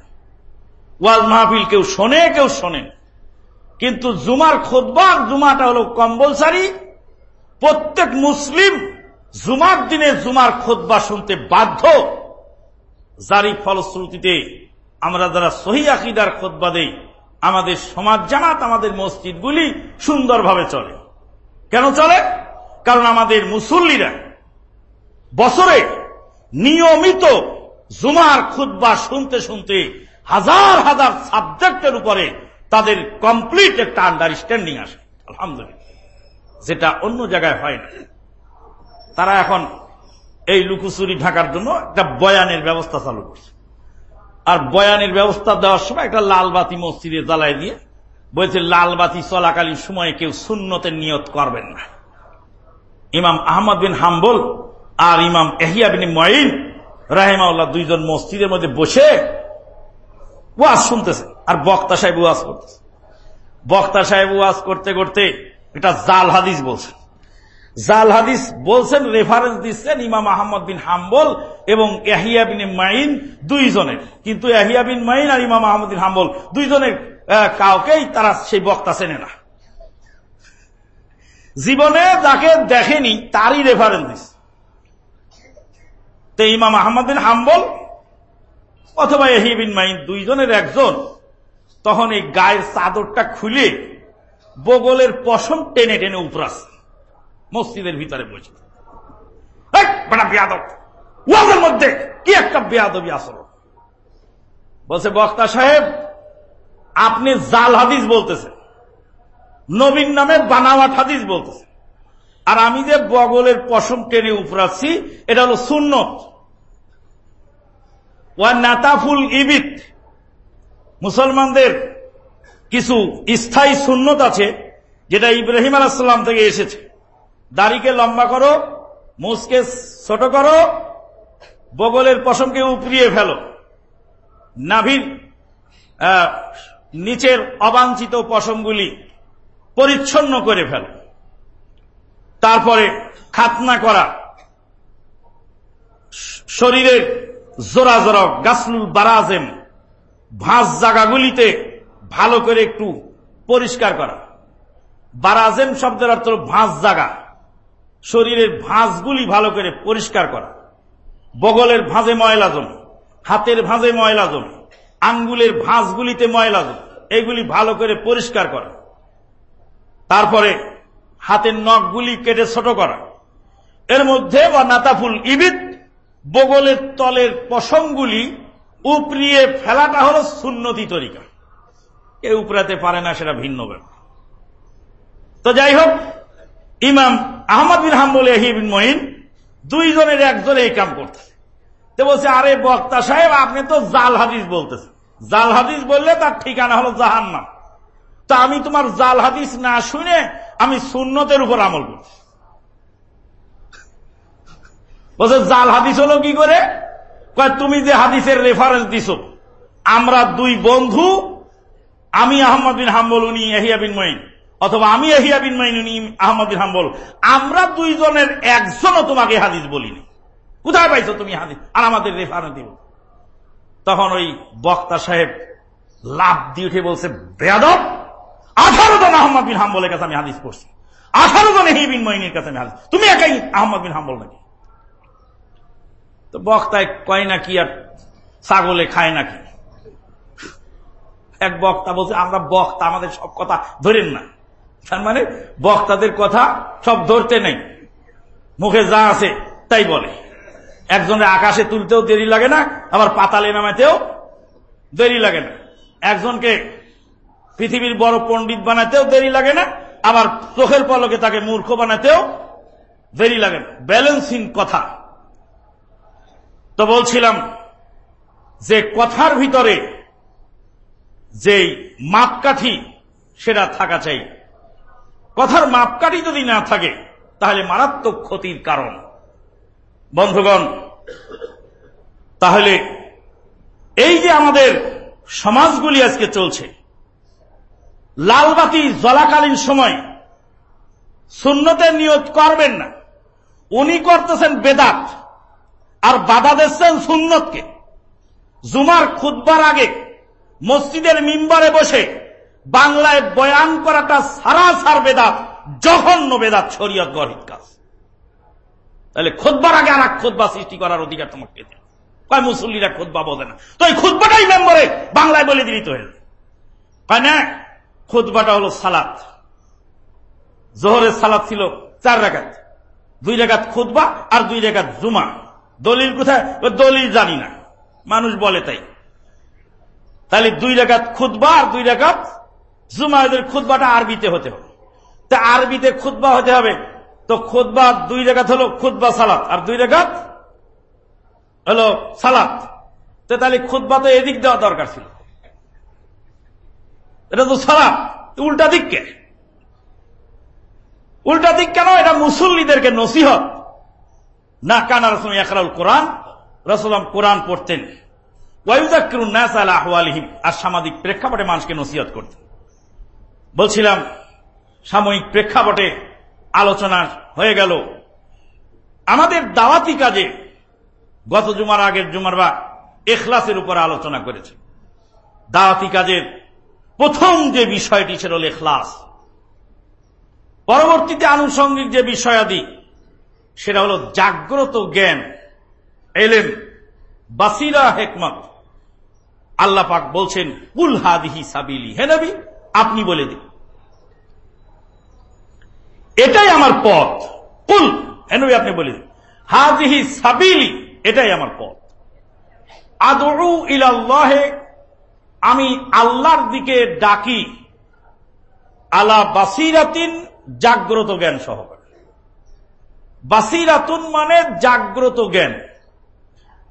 ওয়াজ মাহফিল কেউ শোনে কেউ শোনে না। কিন্তু জুমার খোদবা, জুমাটা হলো কম্বলসারি প্রত্যেক মুসলিম জুমার দিনে জুমার খোদবা শুনতে বাধ্য। যারই ফলশ্রুতিতে আমরা যারা সহি আকিদার খোদবা দেই, আমাদের সমাজ জামাত আমাদের মসজিদগুলি সুন্দরভাবে চলে। কেন চলে? কারণ আমাদের মুসল্লিরা বছরে নিয়মিত জুমার খুদ্া শুনতে শুনতে হাজার হাজার সাবজেক্টের উপরে তাদের কমপ্লিট একটা আন্ডারস্ট্যান্ডিং আসে। আলহামদুলিল্লাহ। যেটা অন্য জায়গায় হয় না। তারা এখন এই লুকুচুরি ঢাকার জন্য একটা বয়ানের ব্যবস্থা চালু করছে। আর বয়ানের ব্যবস্থা দেওয়ার সময় একটা লালবাতি মসজিদে জ্বালাই দিয়ে বলছে লালবাতি চলাকালীন সময়ে কেউ শূন্যতের নিয়ত করবেন না। ইমাম আহমদ বিন হাম্বল আর ইমাম এহিয়া বিন মঈন রাহেমাউল্লাহ দুইজন মসজিদের মধ্যে বসে ওয়াজ শুনতেছে আর বক্তা সাহেব ওয়াজ করতেছে। বক্তা সাহেব ওয়াজ করতে করতে এটা জাল হাদিস বলছেন জাল হাদিস বলছেন রেফারেন্স দিচ্ছেন ইমাম আহমদ বিন হাম্বল এবং এহিয়া বিন মাইন দুইজনের। কিন্তু এহিয়া বিন মাইন আর ইমাম আহমদ বিন হাম্বল দুইজনের কাউকেই তারা সেই বক্তা চেনে না। জীবনে যাকে দেখেনি, তারই রেফারেন্স দিস তো ইমাম আহমদ বিন হাম্বল অথবা এহিয়া বিন মাইন দুইজনের একজন, তখন এই গায়ের চাদরটা খুলে বগলের পশম টেনে টেনে উপরাস মসজিদের ভিতরে বসে বেয়াদব, ওয়াজের মধ্যে কি একটা বেয়াদবি আসল? বলছে, বক্তা সাহেব, আপনি জাল হাদিস বলতেছেন নবীন নামে বানাওয়াট হাদিস বলতেছেন, আর আমি যে বগলের পশম টেনে উপরাচ্ছি এটা হলো সুন্নত। ওয়া নাতাফুল ইবিত, মুসলমানদের কিছু স্থায়ী সুন্নত আছে, যেটা ইব্রাহিম আলাহাম থেকে এসেছে। দাড়িকে লম্বা করো, মুসকে ছোট করো, বগলের পশমকে উপরিয়ে ফেলো। নাভির নিচের অবাঞ্ছিত পশমগুলি পরিচ্ছন্ন করে ফেলো। তারপরে খাতনা করা। শরীরের জোরা জোরা গাছলুল বারাজেম ভাঁজ জায়গাগুলিতে ভালো করে একটু পরিষ্কার করা। বারাজেম শব্দের অর্থ ভাঁজ জাগা শরীরের ভাঁজগুলি ভালো করে পরিষ্কার করা। বগলের ভাঁজে ময়লা জমে, হাতের ভাঁজে ময়লা জমে, আঙ্গুলের ভাঁজগুলিতে ময়লা জমে, এগুলি ভালো করে পরিষ্কার করা। তারপরে হাতের নখগুলি কেটে ছোট করা। এর মধ্যে বা নাতাফুল ইবিদ, বগলের তলের পশমগুলি উপরিয়ে ফেলাটা হলো সুন্নতি তরিকা। এ উপরাতে পারে না, সেটা ভিন্ন ব্যাপার। তো যাই হোক ইমাম আহমদ বিন হাম্বল বিন মহিন দুইজনের একজন এই কাম করতেছে। তো বলছে, আরে বক্তা সাহেব, আপনি তো জাল হাদিস বলতেছেন। জাল হাদিস বললে তার ঠিকানা হলো জাহান নাম তা আমি তোমার জাল হাদিস না শুনে আমি সুন্নতের উপর আমল করছি। বলছে, জাল হাদিস হলো কি করে? তুমি যে হাদিসের রেফারেন্স দিছ, আমরা দুই বন্ধু, আমি আহমদ বিন হাম্বল, উনি এহিয়া বিন মঈন। অথবা আমি এহিয়া বিন মঈন উনি আহমদ বিন হাম্বল, আমরা দুইজনের একজনও তোমাকে হাদিস বলিনি। কোথায় পাইছো তুমি হাদিস? আর আমাদের রেফারেন্স দিব তখন ওই বক্তা সাহেব লাভ দিয়ে উঠে বলছে, বেয়াদব, আঠারো জন আহমদ বিন হাম্বলের কাছে আমি হাদিস করছি আঠারো জন এহি বিন মঈনের কাছে আমি হাদিস তুমি একাই আহমদ বিন হাম্বল নাকি? তো বক্তায় কয় নাকি আর ছাগলে খায় নাকি এক বক্তা বলছে, আমরা বক্তা, আমাদের সব কথা ধরেন না। তার মানে বক্তাদের কথা সব ধরতে নেই। মুখে যা আছে তাই বলে। একজনের আকাশে তুলতেও দেরি লাগে না, আবার পাতালে নামাতেও দেরি লাগে না। একজনকে পৃথিবীর বড় পণ্ডিত বানাতেও দেরি লাগে না, আবার চোখের পলকে তাকে মূর্খ বানাতেও দেরি লাগে না। ব্যালেন্সিং কথা। তো বলছিলাম যে কথার ভিতরে যেই মাপকাঠি, সেটা থাকা চাই। কথার মাপকাঠি যদি না থাকে, তাহলে মারাত্মক ক্ষতির কারণ। বন্ধুগণ, তাহলে এই যে আমাদের সমাজগুলি আজকে চলছে, লালবাতি জলাকালীন সময় শূন্যতের নিয়োগ করবেন না। উনি করতেছেন বেদাত, আর বাধা দিচ্ছেন সুন্নতকে। জুমার খুদ্বার আগে মসজিদের মিম্বারে বসে বাংলায় বয়ান করাটা সারা সার বেদাত, জঘন্য বেদাত শরীয়ত গরিব কাজ। তাহলে খুদ্বার আগে আর এক খুদ্া সৃষ্টি করার অধিকার তোমাকে কয়, মুসল্লিরা খুদ্া বোঝে না। তো এই খুদ্বাটাই মেম্বরে বাংলায় বলে দিলিত হয়ে কয় না খুদ্বাটা হলো সালাত। জোহরের সালাত ছিল চার রেখাত। দুই রেখাত খুদ্া আর দুই রেখাত জুমা। দলিল কোথায়? দলিল জানি না। মানুষ বলে তাই। তাহলে দুই রেখাত খুদ্া আর দুই রেখাত জুমা এদের খুদ্বাটা আরবিতে হতে হবে। তা আরবিতে খুদ্া হতে হবে, তো খুদ্া দুই রেখাত হলো খুদ্া সালাত, আর দুই রেখাত হলো সালাত। তো তাহলে খুদ্া তো এদিক দেওয়া দরকার ছিল। এটা তো সালাত উল্টা দিক কে? উল্টা দিক কেন? এটা মুসল্লিদেরকে নসিহত। না কানা রসুল একরাউল কোরআন রসুলাম কোরআন পড়তেন। ওয়াইউজাক্কিরুন নাস আলা আহওয়ালিহিম, আর সামাজিক প্রেক্ষাপটে মানুষকে নসিহত করতেন। বলছিলাম, সাময়িক প্রেক্ষাপটে আলোচনা হয়ে গেল। আমাদের দাওয়াতি কাজে গত জুমার আগের জুমার বা এখলাসের উপর আলোচনা করেছে। দাওয়াতি কাজের প্রথম যে বিষয়টি ছিল এখলাস। পরবর্তীতে আনুষঙ্গিক যে বিষয়াদি, সেটা হলো জাগ্রত জ্ঞান এলেন বাসিরা হেকমত। আল্লাহ পাক বলছেন, কুল হাদিহি সাবিলি। হে আপনি বলে দিন। এটাই আমার পথ। কুল হে আপনি বলে হাদিহি সাবিলি, এটাই আমার পথ। আদরু ইলাল্লাহে, আমি আল্লাহর দিকে ডাকি। আলা বাসিরাতিন, জাগ্রত জ্ঞান সহকারে। বাসিরাতুন মানে জাগ্রত জ্ঞান।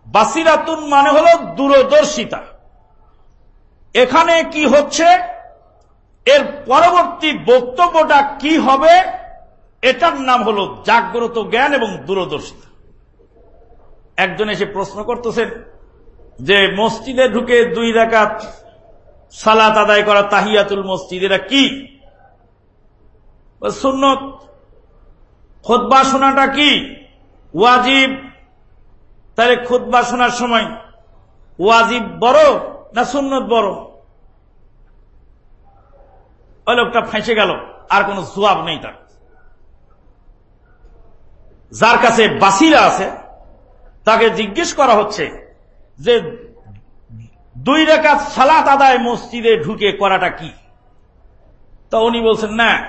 বাসিরাতুন মানে হল দূরদর্শিতা। এখানে কি হচ্ছে? এর পরবর্তী বক্তব্যটা কি হবে? এটার নাম হল জাগ্রত জ্ঞান এবং দূরদর্শিতা। একজন এসে প্রশ্ন করতেছেন যে মসজিদে ঢুকে দুই রাকাত সালাত আদায় করা তাহিয়াতুল মসজিদ এরা কি? সুন্নত। খোদবা শোনাটা কি? ওয়াজিব। তাহলে খোদবা শোনার সময় ওয়াজিব বড় না সুন্নত বড়? ওই লোকটা ফেঁসে গেল, আর কোন জবাব নেই তার। যার কাছে বাসিরা আছে, তাকে জিজ্ঞেস করা হচ্ছে যে, দুই রেখাত সালাত আদায় মসজিদে ঢুকে করাটা কি? তা উনি বলছেন, না,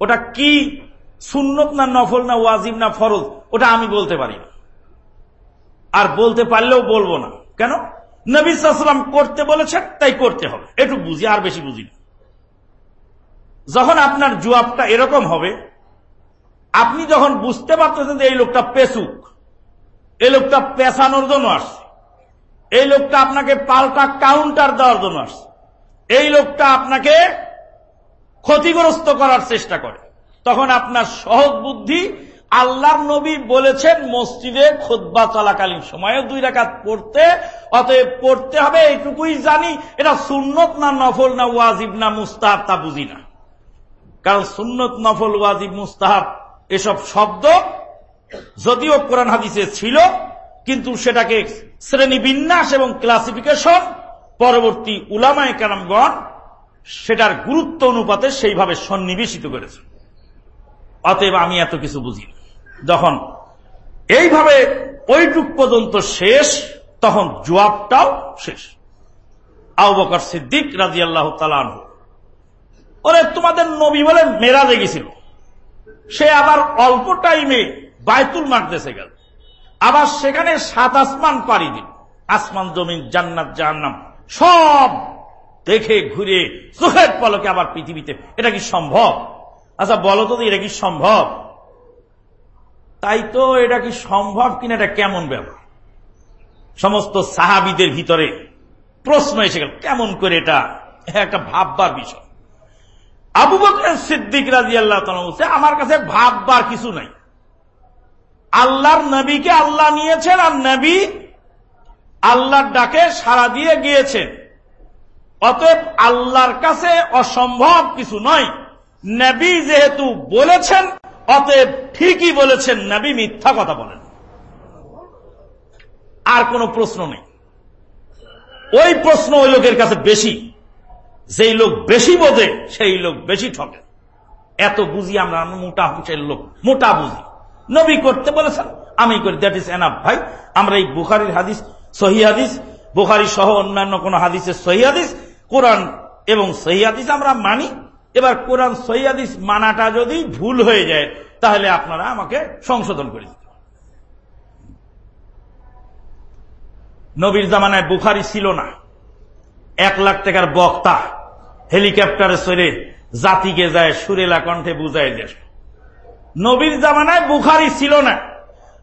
ওটা কি সুন্নত না নফল না ওয়াজিব না ফরজ, ওটা আমি বলতে পারি না। আর বলতে পারলেও বলব না। কেন? নবী সাল্লাম করতে বলেছেন, তাই করতে হবে। একটু বুঝি, আর বেশি বুঝি যখন আপনার জুয়াবটা এরকম হবে আপনি যখন বুঝতে পারতেছেন যে এই লোকটা পেসুক, এই লোকটা পেছানোর জন্য আসছে, এই লোকটা আপনাকে পাল্টা কাউন্টার দেওয়ার জন্য আসছে, এই লোকটা আপনাকে ক্ষতিগ্রস্ত করার চেষ্টা করে, তখন আপনার সহজ বুদ্ধি আল্লাহর নবী বলেছেন, মসজিদে খোদবা চলাকালীন সময়ে দুই রাকাত পড়তে, অতএব পড়তে হবে, এইটুকুই জানি, এটা সুন্নত না নফল না ওয়াজিব না মুস্তাহাব তা বুঝি না। কারণ সুন্নত, নফল, ওয়াজিব, মুস্তাহাব এসব শব্দ যদিও কোরআন হাদিসে ছিল, কিন্তু সেটাকে শ্রেণি বিন্যাস এবং ক্লাসিফিকেশন পরবর্তী উলামায় কারামগণ সেটার গুরুত্ব অনুপাতে সেইভাবে সন্নিবেশিত করেছে। অতএব আমি এত কিছু বুঝি যখন এইভাবে ওইটুক পর্যন্ত শেষ, তখন জবাবটাও শেষ। আবকর সিদ্দিক রাজি আল্লাহ তালান ওরে তোমাদের নবী বলে মেরাজে গেছিল। সে আবার অল্প টাইমে বায়তুল মাকদেশে গেল। আবার সেখানে সাত আসমান পাড়ি দিল আসমান, জমিন, জান্নাত, জাহান্নাম সব দেখে, ঘুরে, চোখের পলকে আবার পৃথিবীতে। এটা কি সম্ভব? আচ্ছা বলো তো এটা কি সম্ভব? তাই তো এটা কি সম্ভব কিনা, এটা কেমন ব্যাপার? সমস্ত সাহাবিদের ভিতরে প্রশ্ন এসে গেল, কেমন করে এটা? একটা ভাববার বিষয়। আবু বকর সিদ্দিক রাজি আল্লাহ বলছে, আমার কাছে ভাববার কিছু নাই। আল্লাহর নবীকে আল্লাহ নিয়েছেন আর নবী আল্লাহর ডাকে সারা দিয়ে গিয়েছেন। অতএব আল্লাহর কাছে অসম্ভব কিছু নয়। নবী যেহেতু বলেছেন, অতএব ঠিকই বলেছেন, নবী মিথ্যা কথা বলেন। আর কোনো প্রশ্ন নেই। ওই প্রশ্ন ওই লোকের কাছে বেশি। যেই লোক বেশি বোঝে, সেই লোক বেশি ঠকে। এত বুঝি আমরা মোটা হুঁচের লোক, মোটা বুঝি। নবী করতে বলেছেন, আমি করি দ্যাট ইস এনাফ ভাই। আমরা এই বুখারির হাদিস সহি হাদিস, বুখারি সহ অন্যান্য কোন হাদিসের সহি হাদিস, কোরআন এবং সহি হাদিস আমরা মানি। এবার কোরআন সহি হাদিস মানাটা যদি ভুল হয়ে যায়, তাহলে আপনারা আমাকে সংশোধন করে দিতে নবীর জামানায় বুখারি ছিল না। এক লাখ টাকার বক্তা হেলিকপ্টারে চড়ে জাতিকে যায় সুরেলা কণ্ঠে বুঝাই দেশ। নবীর জামানায় বুখারি ছিল না।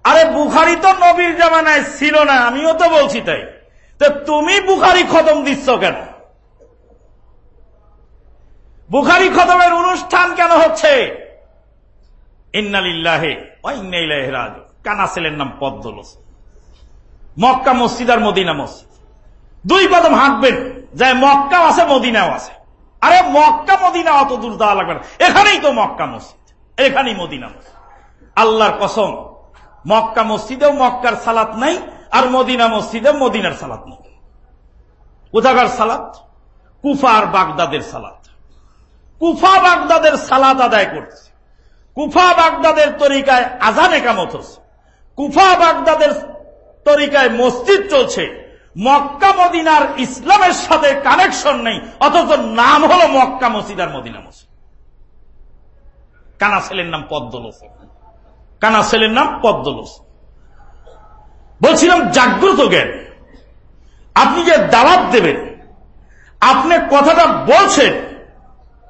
আরে বুখারি তো নবীর জামানায় ছিল না, আমিও তো বলছি তাই। তো তুমি বুখারি খতম দিচ্ছ কেন? বুখারি খতমের অনুষ্ঠান কেন হচ্ছে? ইন্নালিল্লাহে রাজ কানা ছেলের নাম পদ্মলস মক্কা মসজিদ আর মদিনা মসজিদ। দুই কদম হাঁটবেন। যায় মক্কাও আছে, মদিনাও আছে। আরে মক্কা, মদিনা অত দূর দেওয়া লাগবে না। এখানেই তো মক্কা মসজিদ। এখানেই মদিনা মসজিদ। আল্লাহর কসম, মক্কা মসজিদেও মক্কার সালাত নাই, আর মদিনা মসজিদে মদিনার সালাত নেই। কোথাকার সালাত? কুফা আর বাগদাদের সালাত। কুফা, বাগদাদের সালাত আদায় করছে। কুফা, বাগদাদের তরিকায় আজান একামত হচ্ছে। কুফা, বাগদাদের তরিকায় মসজিদ চলছে। মক্কা মদিনার ইসলামের সাথে কানেকশন নেই, অথচ নাম হলো মক্কা মসজিদ আর মদিনা মসজিদ। কানা ছেলের নাম পদ্মলোস কানা ছেলের নাম পদ্মলোস বলছিলাম, জাগ্রত জ্ঞান। আপনি যে দাওয়াত দেবেন, আপনি কথাটা বলছেন,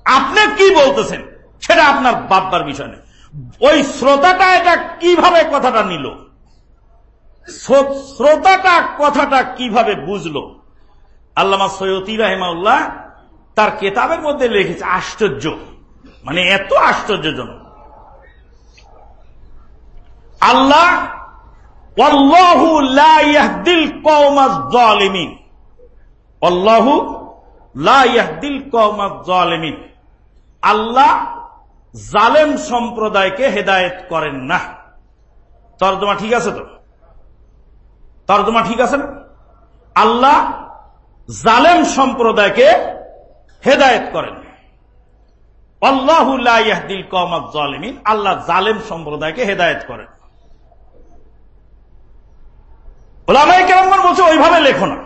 আপনি কি বলতেছেন, সেটা আপনার বাপবার বিষয় নেই ওই শ্রোতাটা এটা কীভাবে কথাটা নিল? শ্রোতাটা কথাটা কীভাবে বুঝলো? আল্লামা সৈয়দি রাহেমাউল্লাহ তার কেতাবের মধ্যে লিখেছে, আশ্চর্য। মানে এত আশ্চর্যজনক। আল্লাহ আল্লাহ জালেম সম্প্রদায়কে হেদায়েত করেন না। তর্জমা ঠিক আছে তো? তর্জমা ঠিক আছে না? আল্লাহ জালেম সম্প্রদায়কে হেদায়েত করেন। কমাত জালিমিন, আল্লাহ জালেম সম্প্রদায়কে হেদায়েত করেন। বলছে, ওইভাবে লেখো না।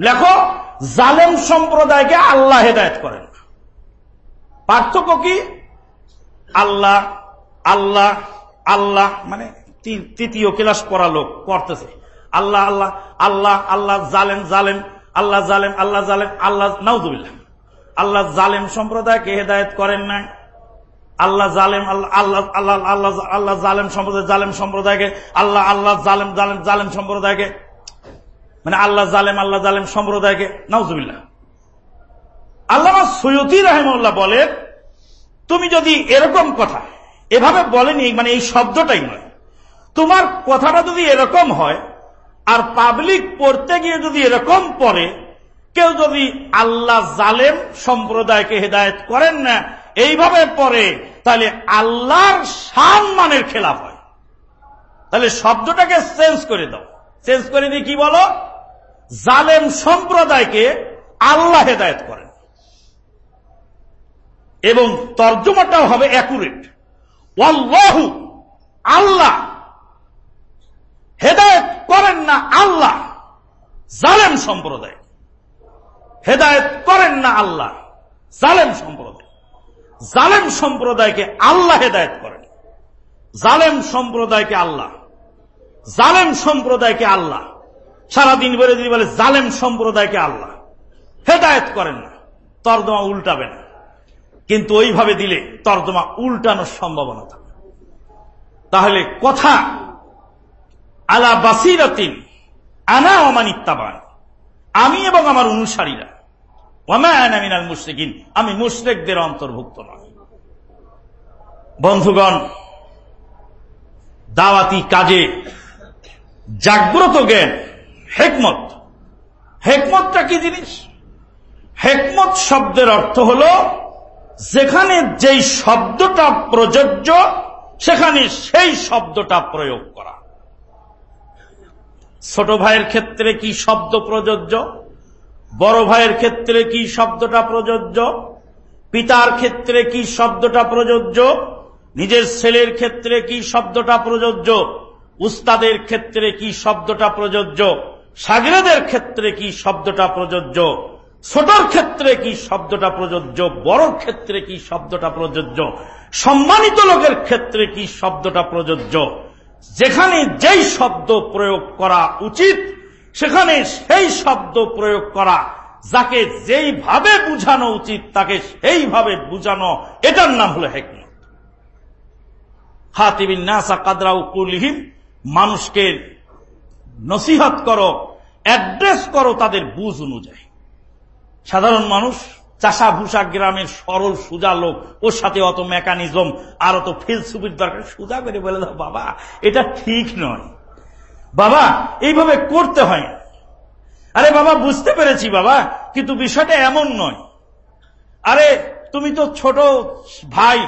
লেখো, জালেম সম্প্রদায়কে আল্লাহ হেদায়ত করেন। পার্থক্য কি? আল্লাহ আল্লাহ আল্লাহ মানে তৃতীয় ক্লাস পড়া লোক পড়তেছে। আল্লাহ আল্লাহ আল্লাহ আল্লাহ জালেম জালেম, আল্লাহ জালেম আল্লাহ জালেম, আল্লাহ, নাউজুবিল্লাহ। আল্লাহ জালেম সম্প্রদায়কে হেদায়ত করেন না আল্লাহ জালেম, আল্লাহ আল্লাহ আল্লাহ আল্লাহ জালেম সম্প্রদায়, জালেম সম্প্রদায়কে, আল্লাহ আল্লাহ জালেম জালেম জালেম সম্প্রদায়কে মানে আল্লাহ জালেম আল্লাহ জালেম সম্প্রদায়কে, নাউজুবিল্লাহ। আল্লাহ সৈয়দি রাহেমুল্লাহ বলেন, তুমি যদি এরকম কথা, এভাবে বলেনি মানে এই শব্দটাই নয়। তোমার কথাটা যদি এরকম হয় আর পাবলিক পড়তে গিয়ে যদি এরকম পড়ে, কেউ যদি আল্লাহ জালেম সম্প্রদায়কে হেদায়ত করেন না, এইভাবে পড়ে, তাহলে আল্লাহর সম্মানের খেলাফ হয়। তাহলে শব্দটাকে চেঞ্জ করে দাও। চেঞ্জ করে দিয়ে কি বলো? জালেম সম্প্রদায়কে আল্লাহ হেদায়ত করেন। এবং তর্জমাটাও হবে অ্যাকুরেট আল্লাহ হেদায়ত করেন না আল্লাহ। জালেম সম্প্রদায়। হেদায়ত করেন না আল্লাহ। জালেম সম্প্রদায়। জালেম সম্প্রদায়কে আল্লাহ হেদায়ত করেন। জালেম সম্প্রদায়কে আল্লাহ। জালেম সম্প্রদায়কে আল্লাহ। সারাদিন বলে যদি বলে জালেম সম্প্রদায়কে আল্লাহ। হেদায়ত করেন না। তর্দমা উল্টাবে না। কিন্তু ওইভাবে দিলে তর্দমা উল্টানোর সম্ভাবনা থাকে। তাহলে কথা আলা বাসিরাতিন, আনা অমানিত্তাবান আমি এবং আমার অনুসারীরা। ওমা আনা মুশরিকিন, আমি মুশরিকদের অন্তর্ভুক্ত নয় বন্ধুগণ, দাওয়াতি কাজে জাগ্রত জ্ঞান, হেকমত। হেকমতটা কি জিনিস? হেকমত শব্দের অর্থ হল, যেখানে যেই শব্দটা প্রযোজ্য, সেখানে সেই শব্দটা প্রয়োগ করা। ছোট ভাইয়ের ক্ষেত্রে কি শব্দ প্রযোজ্য? বড় ভাইয়ের ক্ষেত্রে কি শব্দটা প্রযোজ্য? পিতার ক্ষেত্রে কি শব্দটা প্রযোজ্য? নিজের ছেলের ক্ষেত্রে কি শব্দটা প্রযোজ্য? উস্তাদের ক্ষেত্রে কি শব্দটা প্রযোজ্য? সাগরেদের ক্ষেত্রে কি শব্দটা প্রযোজ্য? ছোটর ক্ষেত্রে কি শব্দটা প্রযোজ্য? বড়র ক্ষেত্রে কি শব্দটা প্রযোজ্য? সম্মানিত লোকের ক্ষেত্রে কি শব্দটা প্রযোজ্য? যেখানে যেই শব্দ প্রয়োগ করা উচিত, সেখানে সেই শব্দ প্রয়োগ করা, যাকে যেইভাবে বুঝানো উচিত, তাকে সেইভাবে বুঝানো, এটার নাম হলো হেকমত। হাতিবিন নাসা কাদরাউ কুলহিম, মানুষকে নসিহত করো, অ্যাড্রেস করো তাদের বুঝ অনুযায়ী। সাধারণ মানুষ চাষা ভূষা গ্রামের সরল সুজা লোক, ওর সাথে অত মেকানিজম, আর অত ফিলসুফির দরকার। সুজা করে বলে দাও, বাবা, এটা ঠিক নয়। বাবা, এইভাবে করতে হয় আরে বাবা, বুঝতে পেরেছি, বাবা, কিন্তু বিষয়টা এমন নয়। আরে, তুমি তো ছোট ভাই,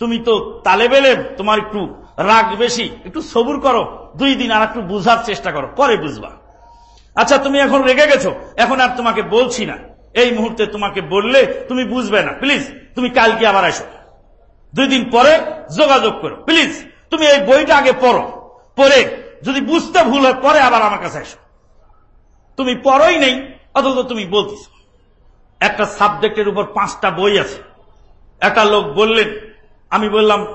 তুমি তো তালেবেলে তোমার একটু রাগ বেশি, একটু সবুর করো, দুই দিন আর একটু বুঝার চেষ্টা করো, পরে বুঝবা। আচ্ছা তুমি এখন রেগে গেছো, এখন আর তোমাকে বলছি না। এই মুহূর্তে তোমাকে বললে তুমি বুঝবে না। প্লিজ, তুমি কালকে আবার এসো দুই দিন পরে যোগাযোগ করো। প্লিজ, তুমি এই বইটা আগে পড়ো। পড়ে যদি বুঝতে ভুল হয়, পরে আবার আমার কাছে এসো তুমি পড়োই নেই, অথচ তুমি বলতেছ। একটা সাবজেক্টের উপর পাঁচটা বই আছে। একটা লোক বললেন, আমি বললাম,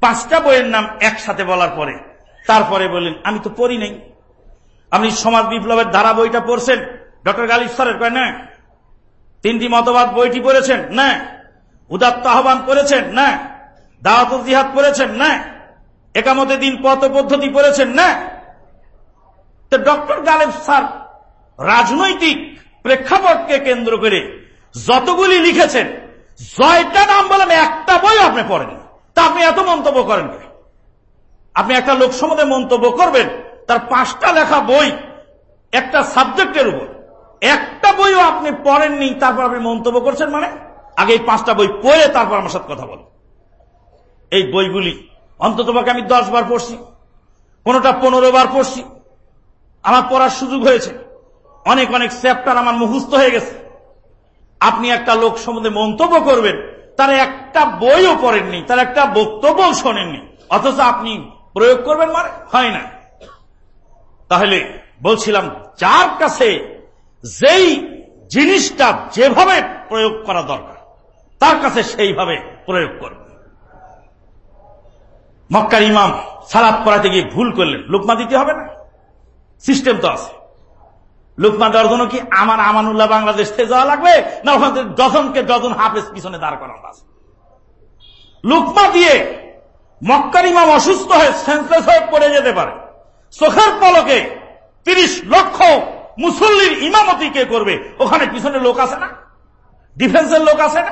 পাঁচটা বইয়ের নাম একসাথে বলার পরে। তারপরে বললেন, আমি তো পড়ি নাই। আপনি সমাজ বিপ্লবের ধারা বইটা পড়ছেন? ডক্টর গালিব স্যারের কয়, না তিনটি মতবাদ বইটি পড়েছেন? না। উদাত্ত আহ্বান করেছেন? না। দাওয়াত জিহাদ করেছেন? না। একামতে দিন পথ পদ্ধতি করেছেন না। তো ডক্টর গালেব স্যার রাজনৈতিক প্রেক্ষাপটকে কেন্দ্র করে যতগুলি লিখেছেন, জয়টা নাম বলেন, একটা বই আপনি পড়েন তা আপনি এত মন্তব্য করেন আপনি একটা লোক মন্তব্য করবেন, তার পাঁচটা লেখা বই একটা সাবজেক্টের উপর। একটা বইও আপনি পড়েননি, তারপর আপনি মন্তব্য করছেন মানে? আগে এই পাঁচটা বই পড়ে তারপর আমার সাথে কথা বলেন। এই বইগুলি, অন্তত আমি দশ বার পড়ছি, কোনোটা পনেরো বার পড়ছি। আমার পড়ার সুযোগ হয়েছে। অনেক অনেক চ্যাপ্টার আমার মুখস্থ হয়ে গেছে। আপনি একটা লোক সম্বন্ধে মন্তব্য করবেন, তার একটা বইও পড়েননি, তার একটা বক্তব্য শোনেননি। অথচ আপনি প্রয়োগ করবেন মানে? হয় না। তাহলে বলছিলাম, যার কাছে যেই জিনিসটা যেভাবে প্রয়োগ করা দরকার, তার কাছে সেইভাবে প্রয়োগ করবে। মক্কার ইমাম সালাদ করাতে গিয়ে ভুল করলেন, লোকমা দিতে হবে না। সিস্টেম তো আছে। লোকমা দেওয়ার জন্য কি আমার আমানুল্লাহ বাংলাদেশ থেকে যাওয়া লাগবে, না ওখান ডজনকে ডজন হাফেজ পিছনে দাঁড় করানো আছে? লুকমা দিয়ে মক্কার ইমাম অসুস্থ হয়ে সেন্সলেস হয়ে পড়ে যেতে পারে। চোখের পলকে তিরিশ লক্ষ মুসল্লির ইমামতি কে করবে? ওখানে পিছনে লোক আছে না? ডিফেন্সের লোক আছে না?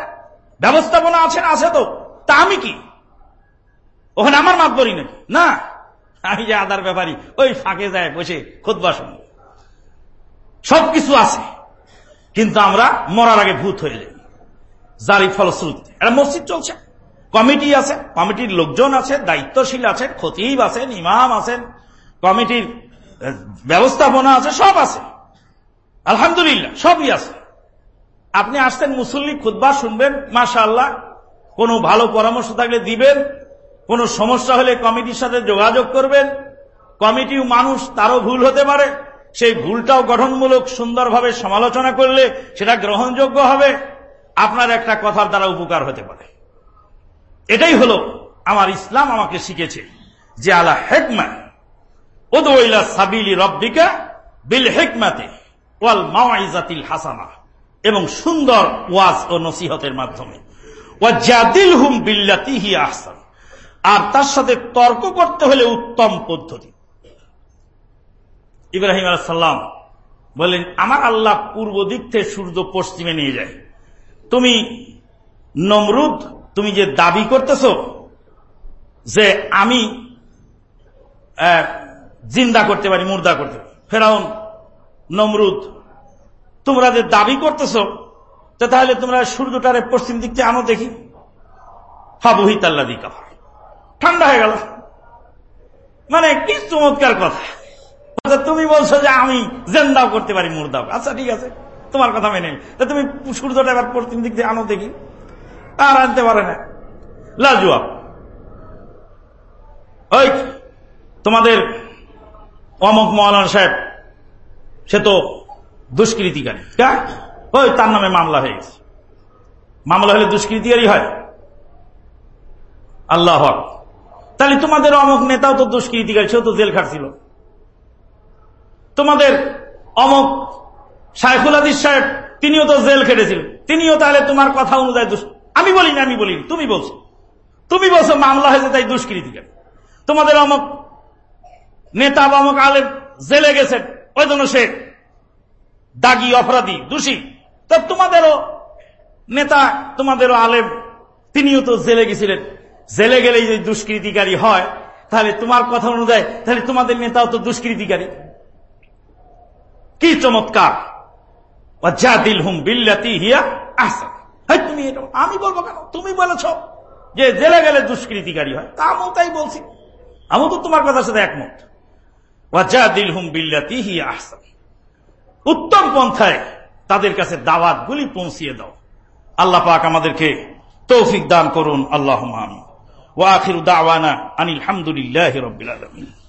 ব্যবস্থাপনা আছে না? আছে তো। তা আমি কি? ওখানে আমার মাত বলি নাকি? না। আমি যে আদার ব্যাপারী, ওই ফাঁকে যায়, বসে খোদবা শুনি। সবকিছু আছে। কিন্তু আমরা মরার আগে ভূত হয়ে যাই। যারই ফলশ্রুতিতে। একটা মসজিদ চলছে। কমিটি আছে, কমিটির লোকজন আছে, দায়িত্বশীল আছেন, খতিব আছেন, ইমাম আছেন, কমিটির ব্যবস্থাপনা আছে, সব আছে। আলহামদুলিল্লাহ, সবই আছে। আপনি আসতেন মুসল্লি খুদ্া শুনবেন মাশা আল্লাহ কোনো ভালো পরামর্শ থাকলে দিবেন, কোনো সমস্যা হলে কমিটির সাথে যোগাযোগ করবেন কমিটি মানুষ তারও ভুল হতে পারে, সেই ভুলটাও গঠনমূলক, সুন্দরভাবে সমালোচনা করলে সেটা গ্রহণযোগ্য হবে, আপনার একটা কথার দ্বারা উপকার হতে পারে। এটাই হলো আমার ইসলাম আমাকে শিখেছে, যে আলা হেকমা ওদইলা সাবিলি রব্বিকা বিল হেকমাতে। ওয়াল মাওয়াইজাতিল হাসানা, এবং সুন্দর ওয়াজ ও নসিহতের মাধ্যমে। ওয়াজাদিল হুম বিল্লাতিহি আহসান, আর তার সাথে তর্ক করতে হলে উত্তম পদ্ধতি। ইব্রাহিম আলাইসাল্লাম বললেন, আমার আল্লাহ পূর্ব দিক থেকে সূর্য পশ্চিমে নিয়ে যায়। তুমি নমরুদ, তুমি যে দাবি করতেছ যে আমি জিন্দা করতে পারি, মুর্দা করতে পারি, ফেরাউন নমরুদ তোমরা যে দাবি করতেছ তাহলে তোমরা সূর্যটারে পশ্চিম দিক থেকে আনো দেখি। হাবুহি তাল্লা দিকা ঠান্ডা হয়ে গেল। মানে কি চমৎকার কথা। আচ্ছা, তুমি বলছো যে আমি জেন্দাও করতে পারি মুর্দাও। আচ্ছা ঠিক আছে তোমার কথা মেনে। তা তুমি সূর্যটা এবার পশ্চিম দিক দিয়ে আনো দেখি। আর আনতে পারে না। লাজুয়া ওই তোমাদের অমক মৌলানা সাহেব সে তো দুষ্কৃতিকারী? ওই তার নামে মামলা হয়ে গেছে। মামলা হলে দুষ্কৃতিকারী হয়। আল্লাহ হক। তাহলে তোমাদের অমক নেতাও তো দুষ্কৃতিকারী, সেও তো জেল খাটছিল। তোমাদের অমক শাইখুল হাদিস সাহেব, তিনিও তো জেল খেটেছিলেন তিনিও তাহলে তোমার কথা অনুযায়ী আমি বলিনি আমি বলিনি, তুমি বলছো। তুমি বলছো মামলা হয়েছে তাই দুষ্কৃতিকারী। তোমাদের অমক নেতা বা অমক আলেম জেলে গেছেন ওই জন্য সে দাগি, অপরাধী, দোষী। তা তোমাদেরও নেতা, তোমাদেরও আলেম, তিনিও তো জেলে গেছিলেন। জেলে গেলে যদি দুষ্কৃতিকারী হয়, তাহলে তোমার কথা অনুযায়ী, তাহলে তোমাদের নেতাও তো দুষ্কৃতিকারী। কি চমৎকার। যা দিল হুম বিল্লাতি হিয়া আহসান। তুমি এটা, আমি বলব কেন? তুমি বলেছ যে জেলে গেলে দুষ্কৃতিকারী হয়। তা আমিও তাই বলছি। আমি তো তোমার কথার সাথে একমত ওয়াজা দিল হুম বিল্লাতি হিয়া আহসান। উত্তম পন্থায় তাদের কাছে দাওয়াত গুলি পৌঁছিয়ে দাও। আল্লাহ পাক আমাদেরকে তৌফিক দান করুন। আল্লাহ আমিন। ওয়া আখিরু দাওয়ানা আনিল হামদুলিল্লাহ আলামিন।